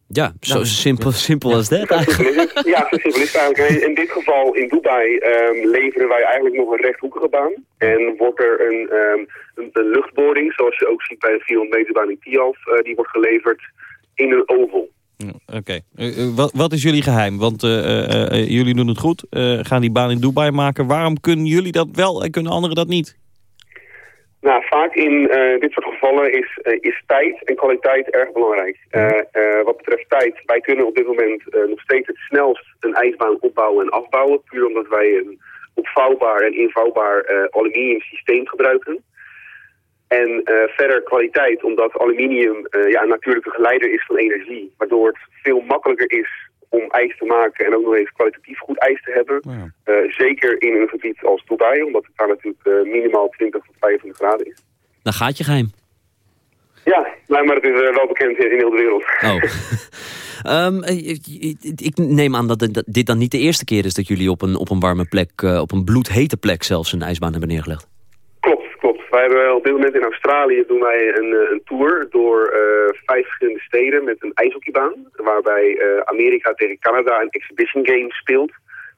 [SPEAKER 4] Ja, zo simpel, simpel als dat eigenlijk.
[SPEAKER 12] Ja, zo simpel is het eigenlijk. En In dit geval in Dubai ehm, leveren wij eigenlijk nog een rechthoekige baan. En wordt er een, ehm, een, een luchtboring, zoals je ook ziet bij een 400 meter baan in Tialf, eh, die wordt geleverd in een oval.
[SPEAKER 3] Oké, Eh, eh, wat, wat is jullie geheim? Want eh, jullie doen het goed, gaan die baan in Dubai maken. Waarom kunnen jullie dat wel en kunnen anderen dat niet?
[SPEAKER 12] Nou, vaak in dit soort gevallen is, is tijd en kwaliteit erg belangrijk. Wat betreft tijd, wij kunnen op dit moment nog steeds het snelst een ijsbaan opbouwen en afbouwen. Puur omdat wij een opvouwbaar en invouwbaar aluminium systeem gebruiken. En eh, verder kwaliteit, omdat aluminium eh, ja, een natuurlijke geleider is van energie. Waardoor het veel makkelijker is om ijs te maken en ook nog eens kwalitatief goed ijs te hebben. Eh, zeker in een gebied als Dubai, omdat het daar natuurlijk eh, minimaal 20 tot 25 graden is.
[SPEAKER 4] Dan gaat je geheim.
[SPEAKER 12] Ja, nou, maar het is wel bekend in, in heel de wereld.
[SPEAKER 4] Oh. (laughs) Ehm, eh, ik- neem aan dat dit- dat dit dan niet de eerste keer is dat jullie op een, op een warme plek, eh, op een bloedhete plek zelfs een ijsbaan hebben neergelegd.
[SPEAKER 12] Wij hebben op dit moment in Australië doen wij een, eh, een tour door eh, vijf verschillende steden met een ijshockeybaan. Waarbij eh, Amerika tegen Canada een exhibition game speelt.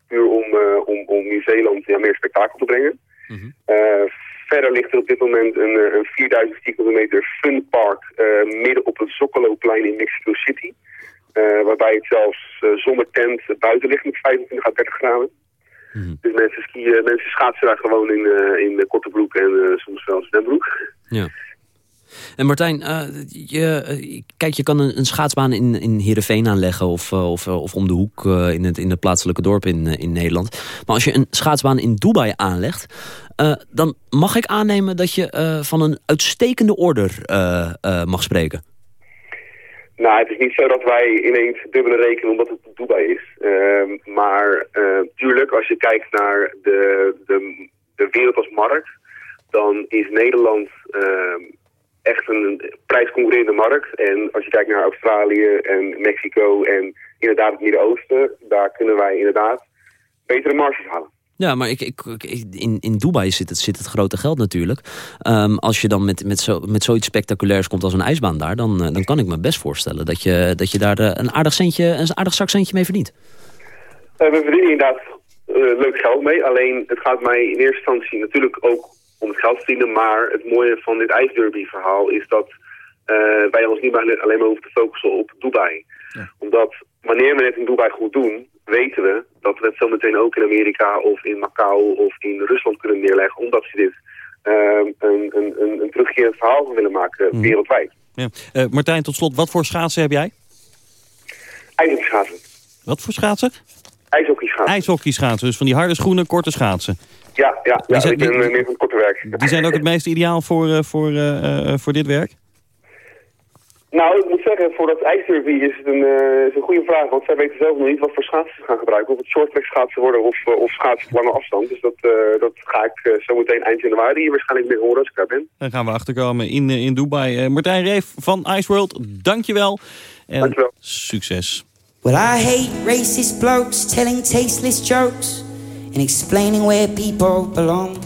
[SPEAKER 12] Puur om, om, om Nieuw-Zeeland ja, meer spektakel te brengen. Eh, verder ligt er op dit moment een, een 4000 vierkante meter funpark midden op het Zoccoloplein in Mexico City. Waarbij het zelfs zonder tent buiten ligt met 25 à 30 graden. Dus mensen skiën, mensen schaatsen daar gewoon in, eh, in korte broek en eh, soms wel zwembroek.
[SPEAKER 4] Ja. En Martijn, eh, je, kijk, je kan een, een schaatsbaan in, in Heerenveen aanleggen... Of, of, of om de hoek in, het, in het plaatselijke dorp in, in Nederland. Maar als je een schaatsbaan in Dubai aanlegt... dan mag ik aannemen dat je van een uitstekende order mag spreken.
[SPEAKER 12] Nou, het is niet zo dat wij ineens dubbele rekenen omdat het Dubai is. Ehm, maar eh, tuurlijk, als je kijkt naar de, de, de wereld als markt... dan is Nederland ehm, echt een prijsconcurrerende markt. En als je kijkt naar Australië en Mexico en inderdaad het Midden-Oosten... daar kunnen wij inderdaad betere marges halen.
[SPEAKER 4] Ja, maar ik, ik, ik- in, in Dubai zit het, zit het grote geld natuurlijk. Ehm, als je dan met, met, zo, met zoiets spectaculairs komt als een ijsbaan daar... dan, eh, dan kan ik me best voorstellen dat je, dat je daar eh, een aardig, centje, een aardig zakcentje mee verdient.
[SPEAKER 12] Eh, we verdienen inderdaad eh, leuk geld mee. Alleen het gaat mij in eerste instantie natuurlijk ook om het geld verdienen. Maar het mooie van dit ijsderby verhaal is dat eh, wij ons niet maar alleen maar hoeven te focussen op Dubai. Omdat wanneer we het in Dubai goed doen, weten we dat we het zo meteen ook in Amerika of in Macau of in Rusland kunnen neerleggen. Omdat ze dit ehm, een, een, een, terugkerend verhaal van willen maken wereldwijd.
[SPEAKER 3] Ja. Eh, Martijn, tot slot, wat voor schaatsen heb jij?
[SPEAKER 12] IJshockeyschaatsen.
[SPEAKER 3] Wat voor schaatsen?
[SPEAKER 12] IJshockeyschaatsen.
[SPEAKER 3] IJshockeyschaatsen, dus van die harde schoenen, korte schaatsen.
[SPEAKER 12] Ja, ja, ja
[SPEAKER 3] Die zijn-
[SPEAKER 12] ik ben meer van het korte werk.
[SPEAKER 3] Die zijn ook het meest ideaal voor, eh, voor, eh, voor dit werk?
[SPEAKER 12] Nou, ik moet zeggen, voor dat ijsderby is het een, eh, is een goede vraag. Want zij weten zelf nog niet wat voor schaatsen ze gaan gebruiken. Of het shorttrack schaatsen worden of, uh, of schaatsen op lange afstand. Dus dat, uh, dat ga ik uh, zo meteen eind januari hier waarschijnlijk mee horen als ik daar ben.
[SPEAKER 3] Dan gaan we achterkomen in, in Dubai. Martijn Reef van Iceworld, dankjewel. En
[SPEAKER 12] dankjewel.
[SPEAKER 3] succes.
[SPEAKER 13] Well, I hate racist blokes telling tasteless jokes and explaining where people belong.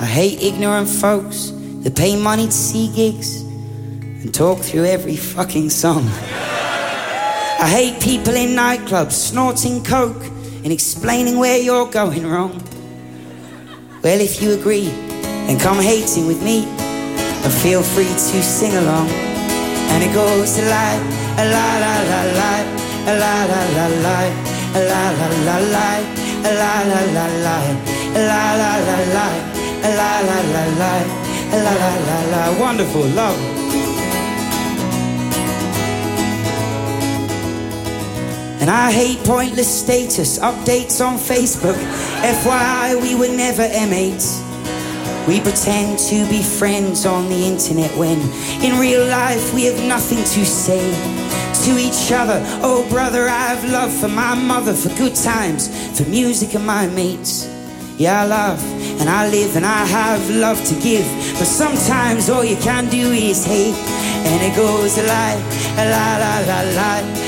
[SPEAKER 13] I hate ignorant folks that pay money to see gigs and talk through every fucking song. I hate people in nightclubs snorting coke and explaining where you're going wrong. Well, if you agree, then come hating with me and feel free to sing along. And it goes a la a la la la la a la la la la a la la la la a la la la la a la la la la a la la la la a la la la la wonderful love. And I hate pointless status updates on Facebook. FYI, we were never M8s. We pretend to be friends on the internet when in real life we have nothing to say to each other. Oh, brother, I have love for my mother, for good times, for music and my mates. Yeah, I love and I live and I have love to give. But sometimes all you can do is hate. And it goes a la a la la la a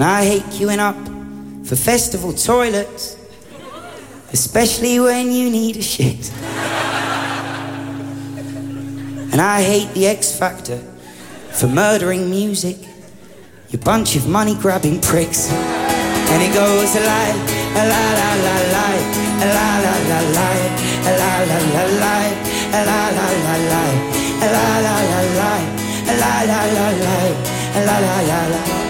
[SPEAKER 13] And I hate queuing up for festival toilets, especially when you need a shit. And I hate the X Factor for murdering music, you bunch of money grabbing pricks. And it goes a lie, a la la la la, la la la la, la la la la, la la la la, la la la la, la la la la, a la la la la.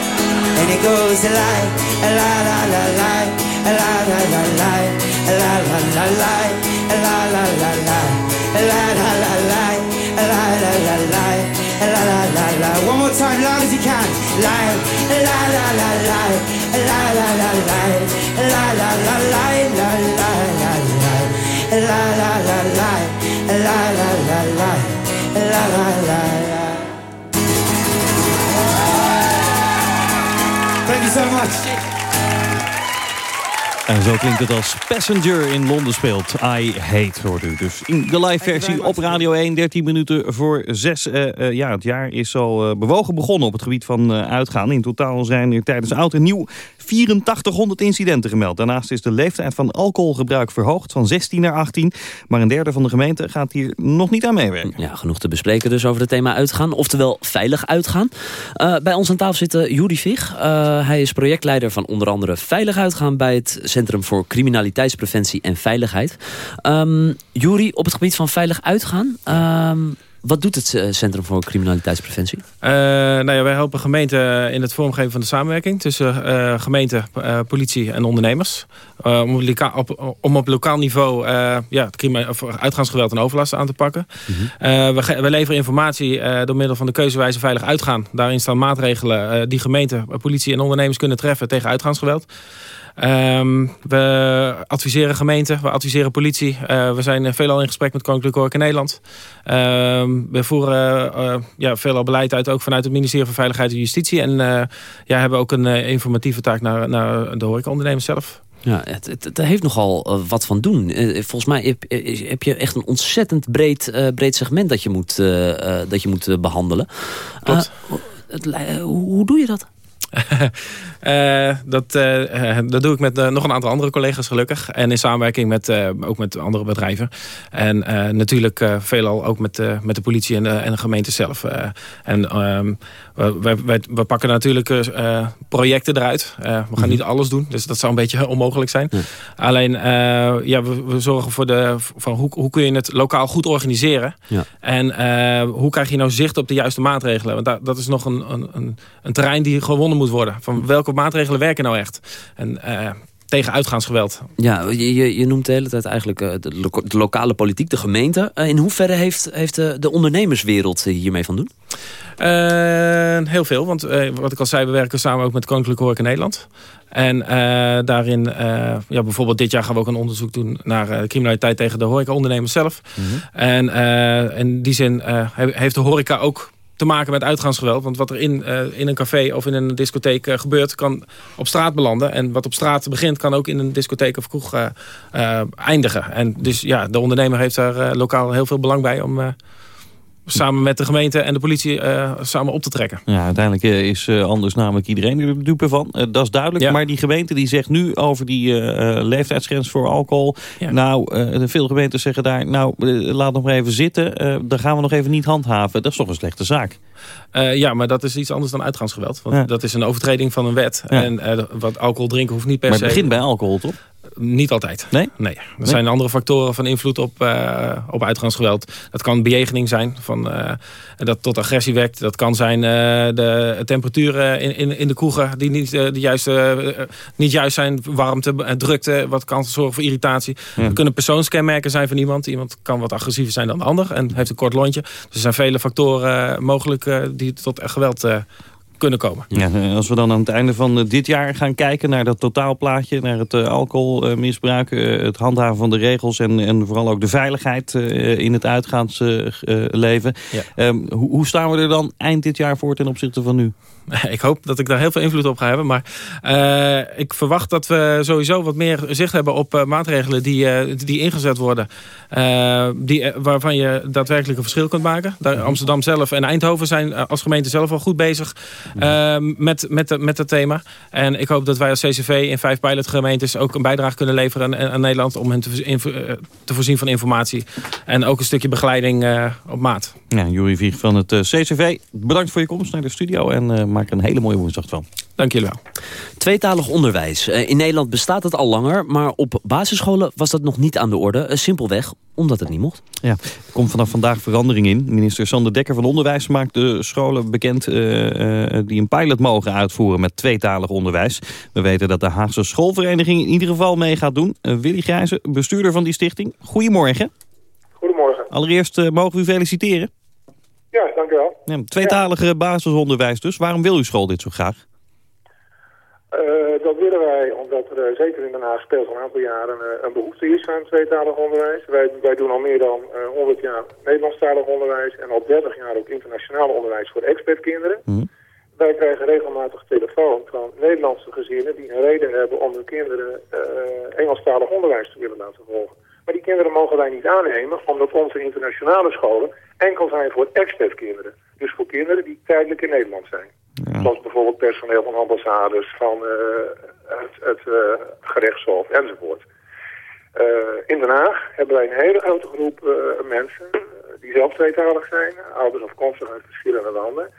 [SPEAKER 13] And it goes a lie, a la la la la, a la la la la, a la la la la, a la la la la, a la la la la, a la la la la, a la la la la. One more time, loud as you can. Lie, a la la la la, a la la la la, a la la la la, la la la la, a la la la la, a la la la la, a la la la much.
[SPEAKER 3] En zo klinkt het als Passenger in Londen speelt. I Hate, hoort u. Dus in de live versie op Radio 1, 13 minuten voor 6. Uh, uh, ja, het jaar is al uh, bewogen begonnen op het gebied van uitgaan. In totaal zijn er tijdens oud en nieuw 8400 incidenten gemeld. Daarnaast is de leeftijd van alcoholgebruik verhoogd van 16 naar 18. Maar een derde van de gemeente gaat hier nog niet aan meewerken.
[SPEAKER 4] Ja, genoeg te bespreken dus over het thema uitgaan. Oftewel veilig uitgaan. bij ons aan tafel zit Juri Vig. hij is projectleider van onder andere Veilig Uitgaan bij het Centrum voor Criminaliteitspreventie en Veiligheid. Um, Juri, op het gebied van veilig uitgaan... Um, wat doet het Centrum voor Criminaliteitspreventie?
[SPEAKER 5] Uh, nou ja, wij helpen gemeenten in het vormgeven van de samenwerking... tussen uh, gemeente, uh, politie en ondernemers. om, op, om op lokaal niveau ja, het uitgaansgeweld en overlast aan te pakken. -hmm. we, we, leveren informatie door middel van de keuzewijze veilig uitgaan. Daarin staan maatregelen die gemeente, politie en ondernemers kunnen treffen tegen uitgaansgeweld. Um, we adviseren gemeenten, we adviseren politie. Uh, we zijn veelal in gesprek met Koninklijke Horeca Nederland. Uh, we voeren uh, ja, veelal beleid uit, ook vanuit het ministerie van Veiligheid en Justitie. En ja, hebben ook een informatieve taak naar, naar de horecaondernemers zelf.
[SPEAKER 4] Ja, het, het, het heeft nogal eh, wat van doen. Eh, volgens mij heb, eh, heb je echt een ontzettend breed, eh, breed segment dat je moet, eh, eh, dat je moet eh, behandelen.
[SPEAKER 5] Klopt.
[SPEAKER 4] Eh, het eh, hoe doe je dat? (laughs)
[SPEAKER 5] Eh, dat, eh, eh, dat doe ik met nog een aantal andere collega's gelukkig. En in samenwerking met, ook met andere bedrijven. En natuurlijk veelal ook met, met de politie en en de gemeente zelf. En ehm, we, we, pakken natuurlijk eh, projecten eruit. Eh, we gaan niet alles doen, dus dat zou een beetje (laughs) onmogelijk zijn. Alleen, eh, ja, we, we zorgen voor de... Van hoe, hoe kun je het lokaal goed organiseren?
[SPEAKER 4] Ja.
[SPEAKER 5] En eh, hoe krijg je nou zicht op de juiste maatregelen? Want dat is nog een, een, een, een terrein die gewonnen moet worden. Van welke maatregelen werken nou echt? En eh, tegen uitgaansgeweld.
[SPEAKER 4] Ja, je, je, je noemt de hele tijd eigenlijk eh, de, lo- de lokale politiek, de gemeente. Eh, in hoeverre heeft, heeft de, de ondernemerswereld eh, hiermee van doen?
[SPEAKER 5] Eh, heel veel, want eh, wat ik al zei, we werken samen ook met Koninklijke Horeca Nederland. En eh, daarin, eh, ja, bijvoorbeeld dit jaar gaan we ook een onderzoek doen naar eh, criminaliteit tegen de horecaondernemers zelf. En eh, in die zin eh, he- heeft de horeca ook te maken met uitgaansgeweld. Want wat er in, eh, in een café of in een discotheek eh, gebeurt, kan op straat belanden. En wat op straat begint, kan ook in een discotheek of kroeg eh, eindigen. En dus ja, de ondernemer heeft daar lokaal heel veel belang bij om... samen met de gemeente en de politie eh, samen op te trekken.
[SPEAKER 3] Ja, uiteindelijk eh, is eh, anders namelijk iedereen er de dupe van. Dat is duidelijk.
[SPEAKER 5] Ja.
[SPEAKER 3] Maar die gemeente die zegt nu over die leeftijdsgrens voor alcohol. Nou, veel gemeenten zeggen daar, nou, laat nog maar even zitten. Daar gaan we nog even niet handhaven. Dat is toch een slechte zaak.
[SPEAKER 5] Ja, maar dat is iets anders dan uitgaansgeweld. Want
[SPEAKER 3] Ja.
[SPEAKER 5] dat is een overtreding van een wet. En wat alcohol drinken hoeft niet per
[SPEAKER 3] Maar
[SPEAKER 5] se...
[SPEAKER 3] het begint bij alcohol, toch?
[SPEAKER 5] Niet altijd.
[SPEAKER 3] Nee?
[SPEAKER 5] Nee. Er zijn andere factoren van invloed op, eh, op uitgaansgeweld. Dat kan bejegening zijn, van, eh, dat tot agressie wekt. Dat kan zijn eh, de temperaturen in, in, in de kroegen die niet, de juiste, niet juist zijn. Warmte, drukte, wat kan zorgen voor irritatie.
[SPEAKER 3] Ja.
[SPEAKER 5] Er kunnen persoonskenmerken zijn van iemand. Iemand kan wat agressiever zijn dan de ander en heeft een kort lontje. Dus er zijn vele factoren mogelijk die tot geweld kunnen komen.
[SPEAKER 3] Ja, eh, als we dan aan het einde van eh, dit jaar gaan kijken naar dat totaalplaatje, naar het eh, alcoholmisbruik, het handhaven van de regels en, en vooral ook de veiligheid in het uitgaansleven.
[SPEAKER 5] Ja.
[SPEAKER 3] Ehm, hoe, hoe staan we er dan eind dit jaar voor ten opzichte van nu? (laughs)
[SPEAKER 5] Ik hoop dat ik daar heel veel invloed op ga hebben. Maar ik verwacht dat we sowieso wat meer zicht hebben op maatregelen die, die ingezet worden. Die, waarvan je daadwerkelijk een verschil kunt maken. Daar, Amsterdam zelf en Eindhoven zijn als gemeente zelf al goed bezig eh, met, met, met het thema. En ik hoop dat wij als CCV in vijf pilotgemeentes ook een bijdrage kunnen leveren aan, Nederland. Om hen te, eh, te voorzien van informatie. En ook een stukje begeleiding eh, op maat.
[SPEAKER 3] Ja, Jury Vieg van het eh, CCV, bedankt voor je komst naar de studio en maak er een hele mooie woensdag van.
[SPEAKER 5] Dank jullie wel.
[SPEAKER 4] Tweetalig onderwijs. Eh, In Nederland bestaat het al langer, maar op basisscholen was dat nog niet aan de orde. Eh, Simpelweg omdat het niet mocht.
[SPEAKER 3] Ja, er komt vanaf vandaag verandering in. Minister Sander Dekker van Onderwijs maakt de scholen bekend eh, eh, die een pilot mogen uitvoeren met tweetalig onderwijs. We weten dat de Haagse schoolvereniging in ieder geval mee gaat doen. Willy Grijze, bestuurder van die stichting. Goedemorgen.
[SPEAKER 14] Goedemorgen.
[SPEAKER 3] Allereerst mogen we u feliciteren.
[SPEAKER 14] Ja, dank u wel.
[SPEAKER 3] Ja, tweetalige basisonderwijs dus. Waarom wil uw school dit zo graag?
[SPEAKER 14] Eh, dat willen wij omdat er eh, zeker in Den Haag speelt al een aantal jaren eh, een behoefte is aan tweetalig onderwijs. Wij, wij doen al meer dan eh 100 jaar Nederlandstalig onderwijs en al 30 jaar ook internationaal onderwijs voor expertkinderen. Wij krijgen regelmatig telefoon van Nederlandse gezinnen die een reden hebben om hun kinderen Engelstalig onderwijs te willen laten volgen. Maar die kinderen mogen wij niet aannemen omdat onze internationale scholen enkel zijn voor expertkinderen. Dus voor kinderen die tijdelijk in Nederland zijn. Zoals bijvoorbeeld personeel van ambassades, van eh, het, het eh, gerechtshof enzovoort. Eh, in Den Haag hebben wij een hele grote groep mensen die zelf tweetalig zijn, ouders afkomstig uit verschillende landen,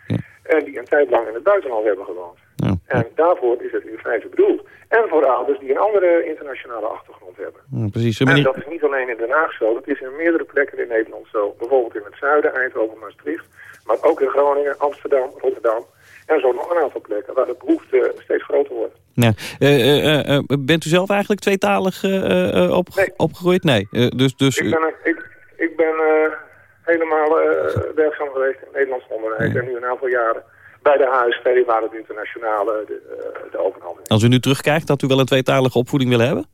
[SPEAKER 14] en die een tijd lang in het buitenland hebben gewoond. En daarvoor is het in feite bedoeld. En voor ouders die een andere internationale achtergrond hebben.
[SPEAKER 3] Ja, precies.
[SPEAKER 14] En dat is niet alleen in Den Haag zo, dat is in meerdere plekken in Nederland zo. Bijvoorbeeld in het zuiden, Eindhoven, Maastricht. Maar ook in Groningen, Amsterdam, Rotterdam. En zo nog een aantal plekken waar de behoefte steeds groter wordt.
[SPEAKER 3] Ja. Eh, eh, eh, bent u zelf eigenlijk tweetalig op, opgegroeid? Nee. Dus, dus,
[SPEAKER 14] Ik ben, ik, ik ben helemaal werkzaam geweest in het Nederlands onderwijs. En nu een aantal jaren bij de HSV, waar het internationale de, de overhand heeft.
[SPEAKER 3] als u nu terugkijkt, dat u wel een tweetalige opvoeding willen hebben?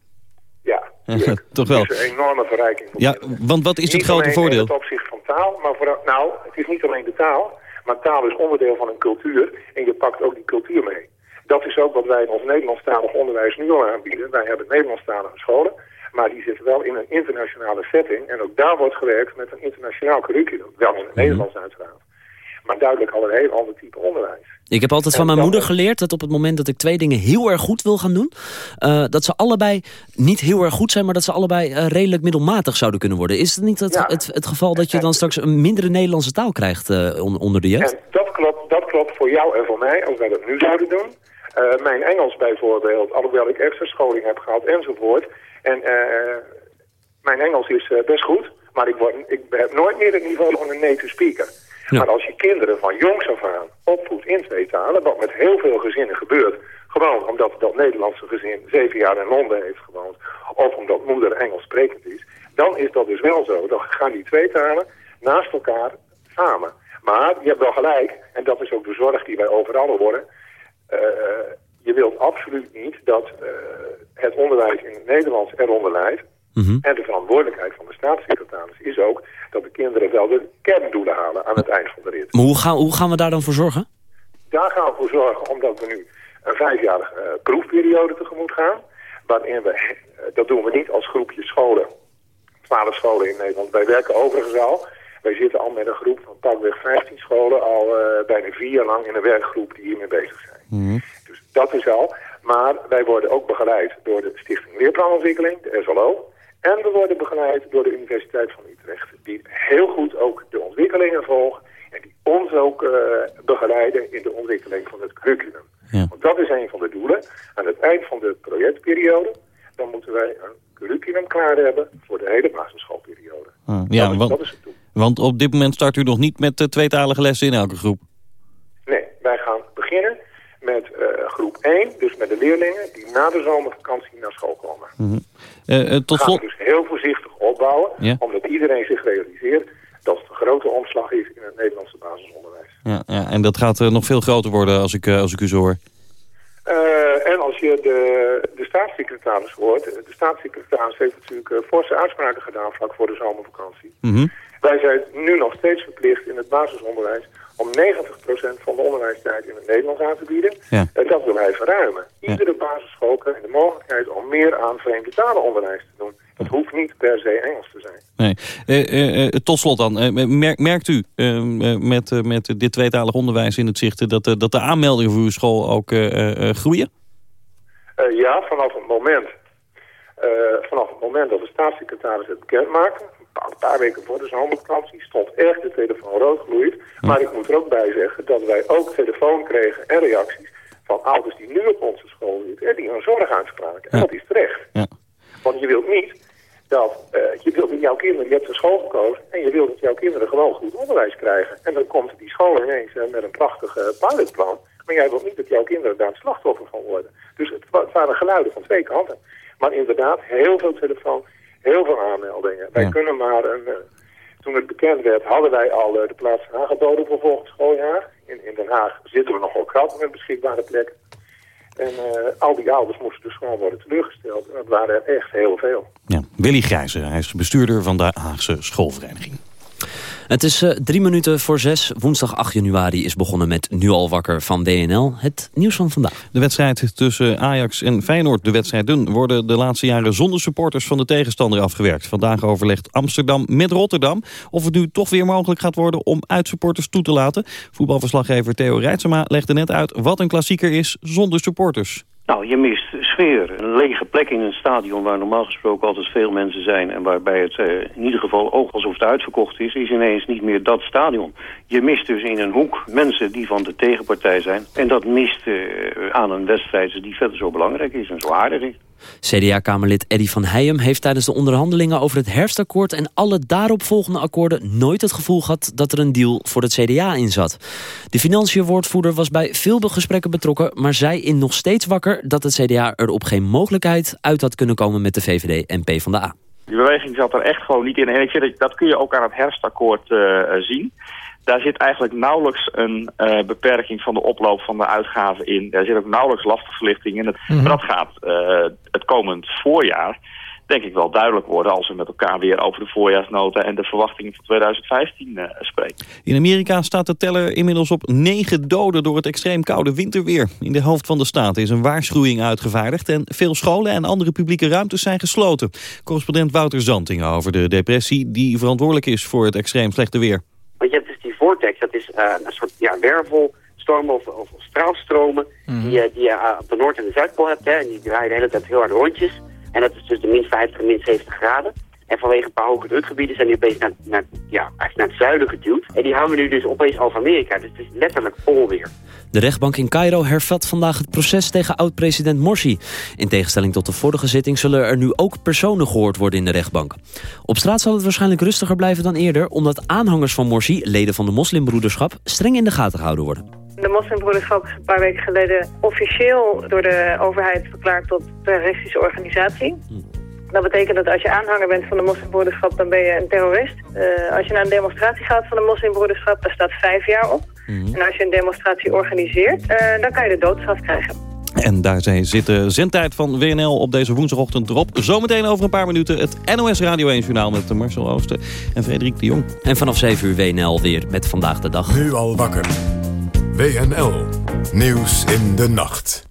[SPEAKER 14] Ja, (laughs)
[SPEAKER 3] Toch wel.
[SPEAKER 14] Het is een enorme verrijking. voor
[SPEAKER 3] Ja, want wat is het grote voordeel?
[SPEAKER 14] opzicht van taal, maar vooral, nou, het is niet alleen de taal, maar taal is onderdeel van een cultuur en je pakt ook die cultuur mee. Dat is ook wat wij in ons Nederlandstalig onderwijs nu al aanbieden. Wij hebben Nederlandstalige scholen, maar die zitten wel in een internationale setting. En ook daar wordt gewerkt met een internationaal curriculum. Wel in het Nederlands uiteraard. Maar duidelijk al een heel ander type onderwijs.
[SPEAKER 4] Ik heb altijd van mijn moeder geleerd dat op het moment dat ik twee dingen heel erg goed wil gaan doen... Uh, dat ze allebei niet heel erg goed zijn, maar dat ze allebei uh, redelijk middelmatig zouden kunnen worden. Is het niet het, ja. het, het, geval dat je dan straks een mindere Nederlandse taal krijgt uh, on, onder de jeugd?
[SPEAKER 14] En dat klopt, dat klopt voor jou en voor mij, als wij dat nu zouden doen. mijn Engels bijvoorbeeld, alhoewel ik extra scholing heb gehad enzovoort. En mijn Engels is best goed, maar ik, word, ik heb nooit meer het niveau van een native speaker. Maar als je kinderen van jongs af aan opvoedt in twee talen, wat met heel veel gezinnen gebeurt, gewoon omdat dat Nederlandse gezin zeven jaar in Londen heeft gewoond, of omdat moeder Engels sprekend is, dan is dat dus wel zo. Dan gaan die twee talen naast elkaar samen. Maar je hebt wel gelijk, en dat is ook de zorg die wij overal horen, uh, je wilt absoluut niet dat uh, het onderwijs in het Nederlands eronder leidt. Mm -hmm. En de verantwoordelijkheid van de staatssecretaris is ook dat de kinderen wel de kerndoelen halen aan het eind van de rit.
[SPEAKER 4] Maar hoe gaan, hoe gaan we daar dan voor zorgen?
[SPEAKER 14] Daar gaan we voor zorgen omdat we nu een vijfjarige uh, proefperiode tegemoet gaan. Waarin we, uh, dat doen we niet als groepje scholen, twaalf scholen in Nederland. Wij werken overigens al. Wij zitten al met een groep van pakweg 15 scholen al uh, bijna vier jaar lang in een werkgroep die hiermee bezig zijn. Mm -hmm. Dus dat is al. Maar wij worden ook begeleid door de Stichting Leerplanontwikkeling, de SLO. En we worden begeleid door de Universiteit van Utrecht, die heel goed ook de ontwikkelingen volgt en die ons ook uh, begeleiden in de ontwikkeling van het curriculum. Ja. Want dat is een van de doelen. Aan het eind van de projectperiode, dan moeten wij een curriculum klaar hebben voor de hele basisschoolperiode.
[SPEAKER 3] Ah, ja,
[SPEAKER 14] dat, is,
[SPEAKER 3] want,
[SPEAKER 14] dat is het doel.
[SPEAKER 3] Want op dit moment start u nog niet met de tweetalige lessen in elke groep?
[SPEAKER 14] Nee, wij gaan beginnen met uh, groep 1, dus met de leerlingen die na de zomervakantie naar school komen.
[SPEAKER 3] Mm -hmm. uh, uh, tot
[SPEAKER 14] dus heel voorzichtig opbouwen, ja. omdat iedereen zich realiseert dat het een grote omslag is in het Nederlandse basisonderwijs.
[SPEAKER 3] Ja, ja en dat gaat nog veel groter worden als ik, als ik u zo hoor.
[SPEAKER 14] en als je de, de staatssecretaris hoort, de staatssecretaris heeft natuurlijk forse uitspraken gedaan vlak voor de zomervakantie.
[SPEAKER 3] Mm -hmm.
[SPEAKER 14] Wij zijn nu nog steeds verplicht in het basisonderwijs om 90% van de onderwijstijd in het Nederlands aan te bieden.
[SPEAKER 3] Ja.
[SPEAKER 14] En dat wil hij verruimen. Iedere basisschool krijgt de mogelijkheid om meer aan vreemde talenonderwijs te doen. Het hoeft niet per se Engels te zijn.
[SPEAKER 3] Nee. Uh, uh, tot slot dan, merkt, merkt u met, met dit tweetalig onderwijs in het zicht... dat, dat de aanmeldingen voor uw school ook groeien?
[SPEAKER 14] ja, vanaf het moment... vanaf het moment dat de staatssecretaris het bekend een paar weken voor de zomervakantie stond echt de telefoon rood gloeit. Maar ik moet er ook bij zeggen dat wij ook telefoon kregen en reacties van ouders die nu op onze school zitten en die hun zorg. En dat is terecht.
[SPEAKER 3] Ja.
[SPEAKER 14] Want je wilt niet dat uh, je wilt dat jouw kinderen, je hebt een school gekozen en je wilt dat jouw kinderen gewoon goed onderwijs krijgen. En dan komt die school ineens uh, met een prachtig uh, pilotplan. Maar jij wilt niet dat jouw kinderen daar het slachtoffer van worden. Dus het, het waren geluiden van twee kanten. Maar inderdaad, heel veel telefoon, heel veel aanmeldingen. Wij
[SPEAKER 3] Ja.
[SPEAKER 14] kunnen maar, een, uh, toen het bekend werd, hadden wij al uh, de plaats aangeboden voor volgend schooljaar. In, in Den Haag zitten we nogal krap met beschikbare plekken. En uh, al die ouders moesten dus gewoon worden teleurgesteld. En dat waren er echt heel veel.
[SPEAKER 3] Ja. Willy Grijze, hij is bestuurder van de Haagse schoolvereniging.
[SPEAKER 4] Het is uh, drie minuten voor zes. Woensdag 8 januari is begonnen met Nu al wakker van WNL. Het nieuws van vandaag.
[SPEAKER 3] De wedstrijd tussen Ajax en Feyenoord, de wedstrijden... worden de laatste jaren zonder supporters van de tegenstander afgewerkt. Vandaag overlegt Amsterdam met Rotterdam... of het nu toch weer mogelijk gaat worden om uitsupporters toe te laten. Voetbalverslaggever Theo Rijtsema legde net uit wat een klassieker is zonder supporters.
[SPEAKER 9] Nou, je mist sfeer. Een lege plek in een stadion waar normaal gesproken altijd veel mensen zijn... en waarbij het uh, in ieder geval ook alsof het uitverkocht is... is ineens niet meer dat stadion. Je mist dus in een hoek mensen die van de tegenpartij zijn. En dat mist uh, aan een wedstrijd die verder zo belangrijk is en zo aardig is.
[SPEAKER 4] CDA-kamerlid Eddy van Heijem heeft tijdens de onderhandelingen over het herfstakkoord en alle daaropvolgende akkoorden nooit het gevoel gehad dat er een deal voor het CDA in zat. De financiënwoordvoerder was bij veel gesprekken betrokken, maar zei in nog steeds wakker dat het CDA er op geen mogelijkheid uit had kunnen komen met de VVD en PvdA.
[SPEAKER 15] Die beweging zat er echt gewoon niet in. En je, dat kun je ook aan het herfstakkoord uh, zien. Daar zit eigenlijk nauwelijks een uh, beperking van de oploop van de uitgaven in. Daar zit ook nauwelijks lastenverlichting in. Het, mm -hmm. Maar dat gaat uh, het komend voorjaar denk ik wel duidelijk worden als we met elkaar weer over de voorjaarsnota en de verwachtingen van 2015 eh, spreken.
[SPEAKER 3] In Amerika staat de teller inmiddels op 9 doden door het extreem koude winterweer. In de helft van de staten is een waarschuwing uitgevaardigd en veel scholen en andere publieke ruimtes zijn gesloten. Correspondent Wouter Zantingen over de depressie die verantwoordelijk is voor het extreem slechte weer.
[SPEAKER 16] Want je hebt dus die vortex, dat is uh, een soort ja, wervelstormen of, of straalstromen
[SPEAKER 3] Mhm.
[SPEAKER 16] die, je- die je uh, op de Noord- en de Zuidpool hebt. Hè, en die draaien de hele tijd heel hard rondjes. En dat is dus de min 50 en min 70 graden. En vanwege een paar hoge drukgebieden zijn die opeens naar, naar, ja, naar het zuiden geduwd. En die houden we nu dus opeens over Amerika. Dus het is letterlijk onweer.
[SPEAKER 4] De rechtbank in Cairo hervat vandaag het proces tegen oud-president Morsi. In tegenstelling tot de vorige zitting zullen er nu ook personen gehoord worden in de rechtbank. Op straat zal het waarschijnlijk rustiger blijven dan eerder... omdat aanhangers van Morsi, leden van de moslimbroederschap... streng in de gaten gehouden worden.
[SPEAKER 17] De moslimbroederschap is een paar weken geleden officieel door de overheid verklaard tot terroristische organisatie. Dat betekent dat als je aanhanger bent van de moslimbroederschap, dan ben je een terrorist. Eh, als je naar een demonstratie gaat van de moslimbroederschap, daar staat vijf jaar op. En als je een demonstratie organiseert, eh, dan kan je de doodstraf krijgen.
[SPEAKER 3] En daar zijn- zit de zendtijd van WNL op deze woensdagochtend erop. Zometeen over een paar minuten het NOS Radio 1 Journaal met Marcel Oosten en Frederik de Jong.
[SPEAKER 4] En vanaf 7 uur WNL weer met Vandaag de Dag.
[SPEAKER 2] Nu al wakker. WNL. Nieuws in de nacht.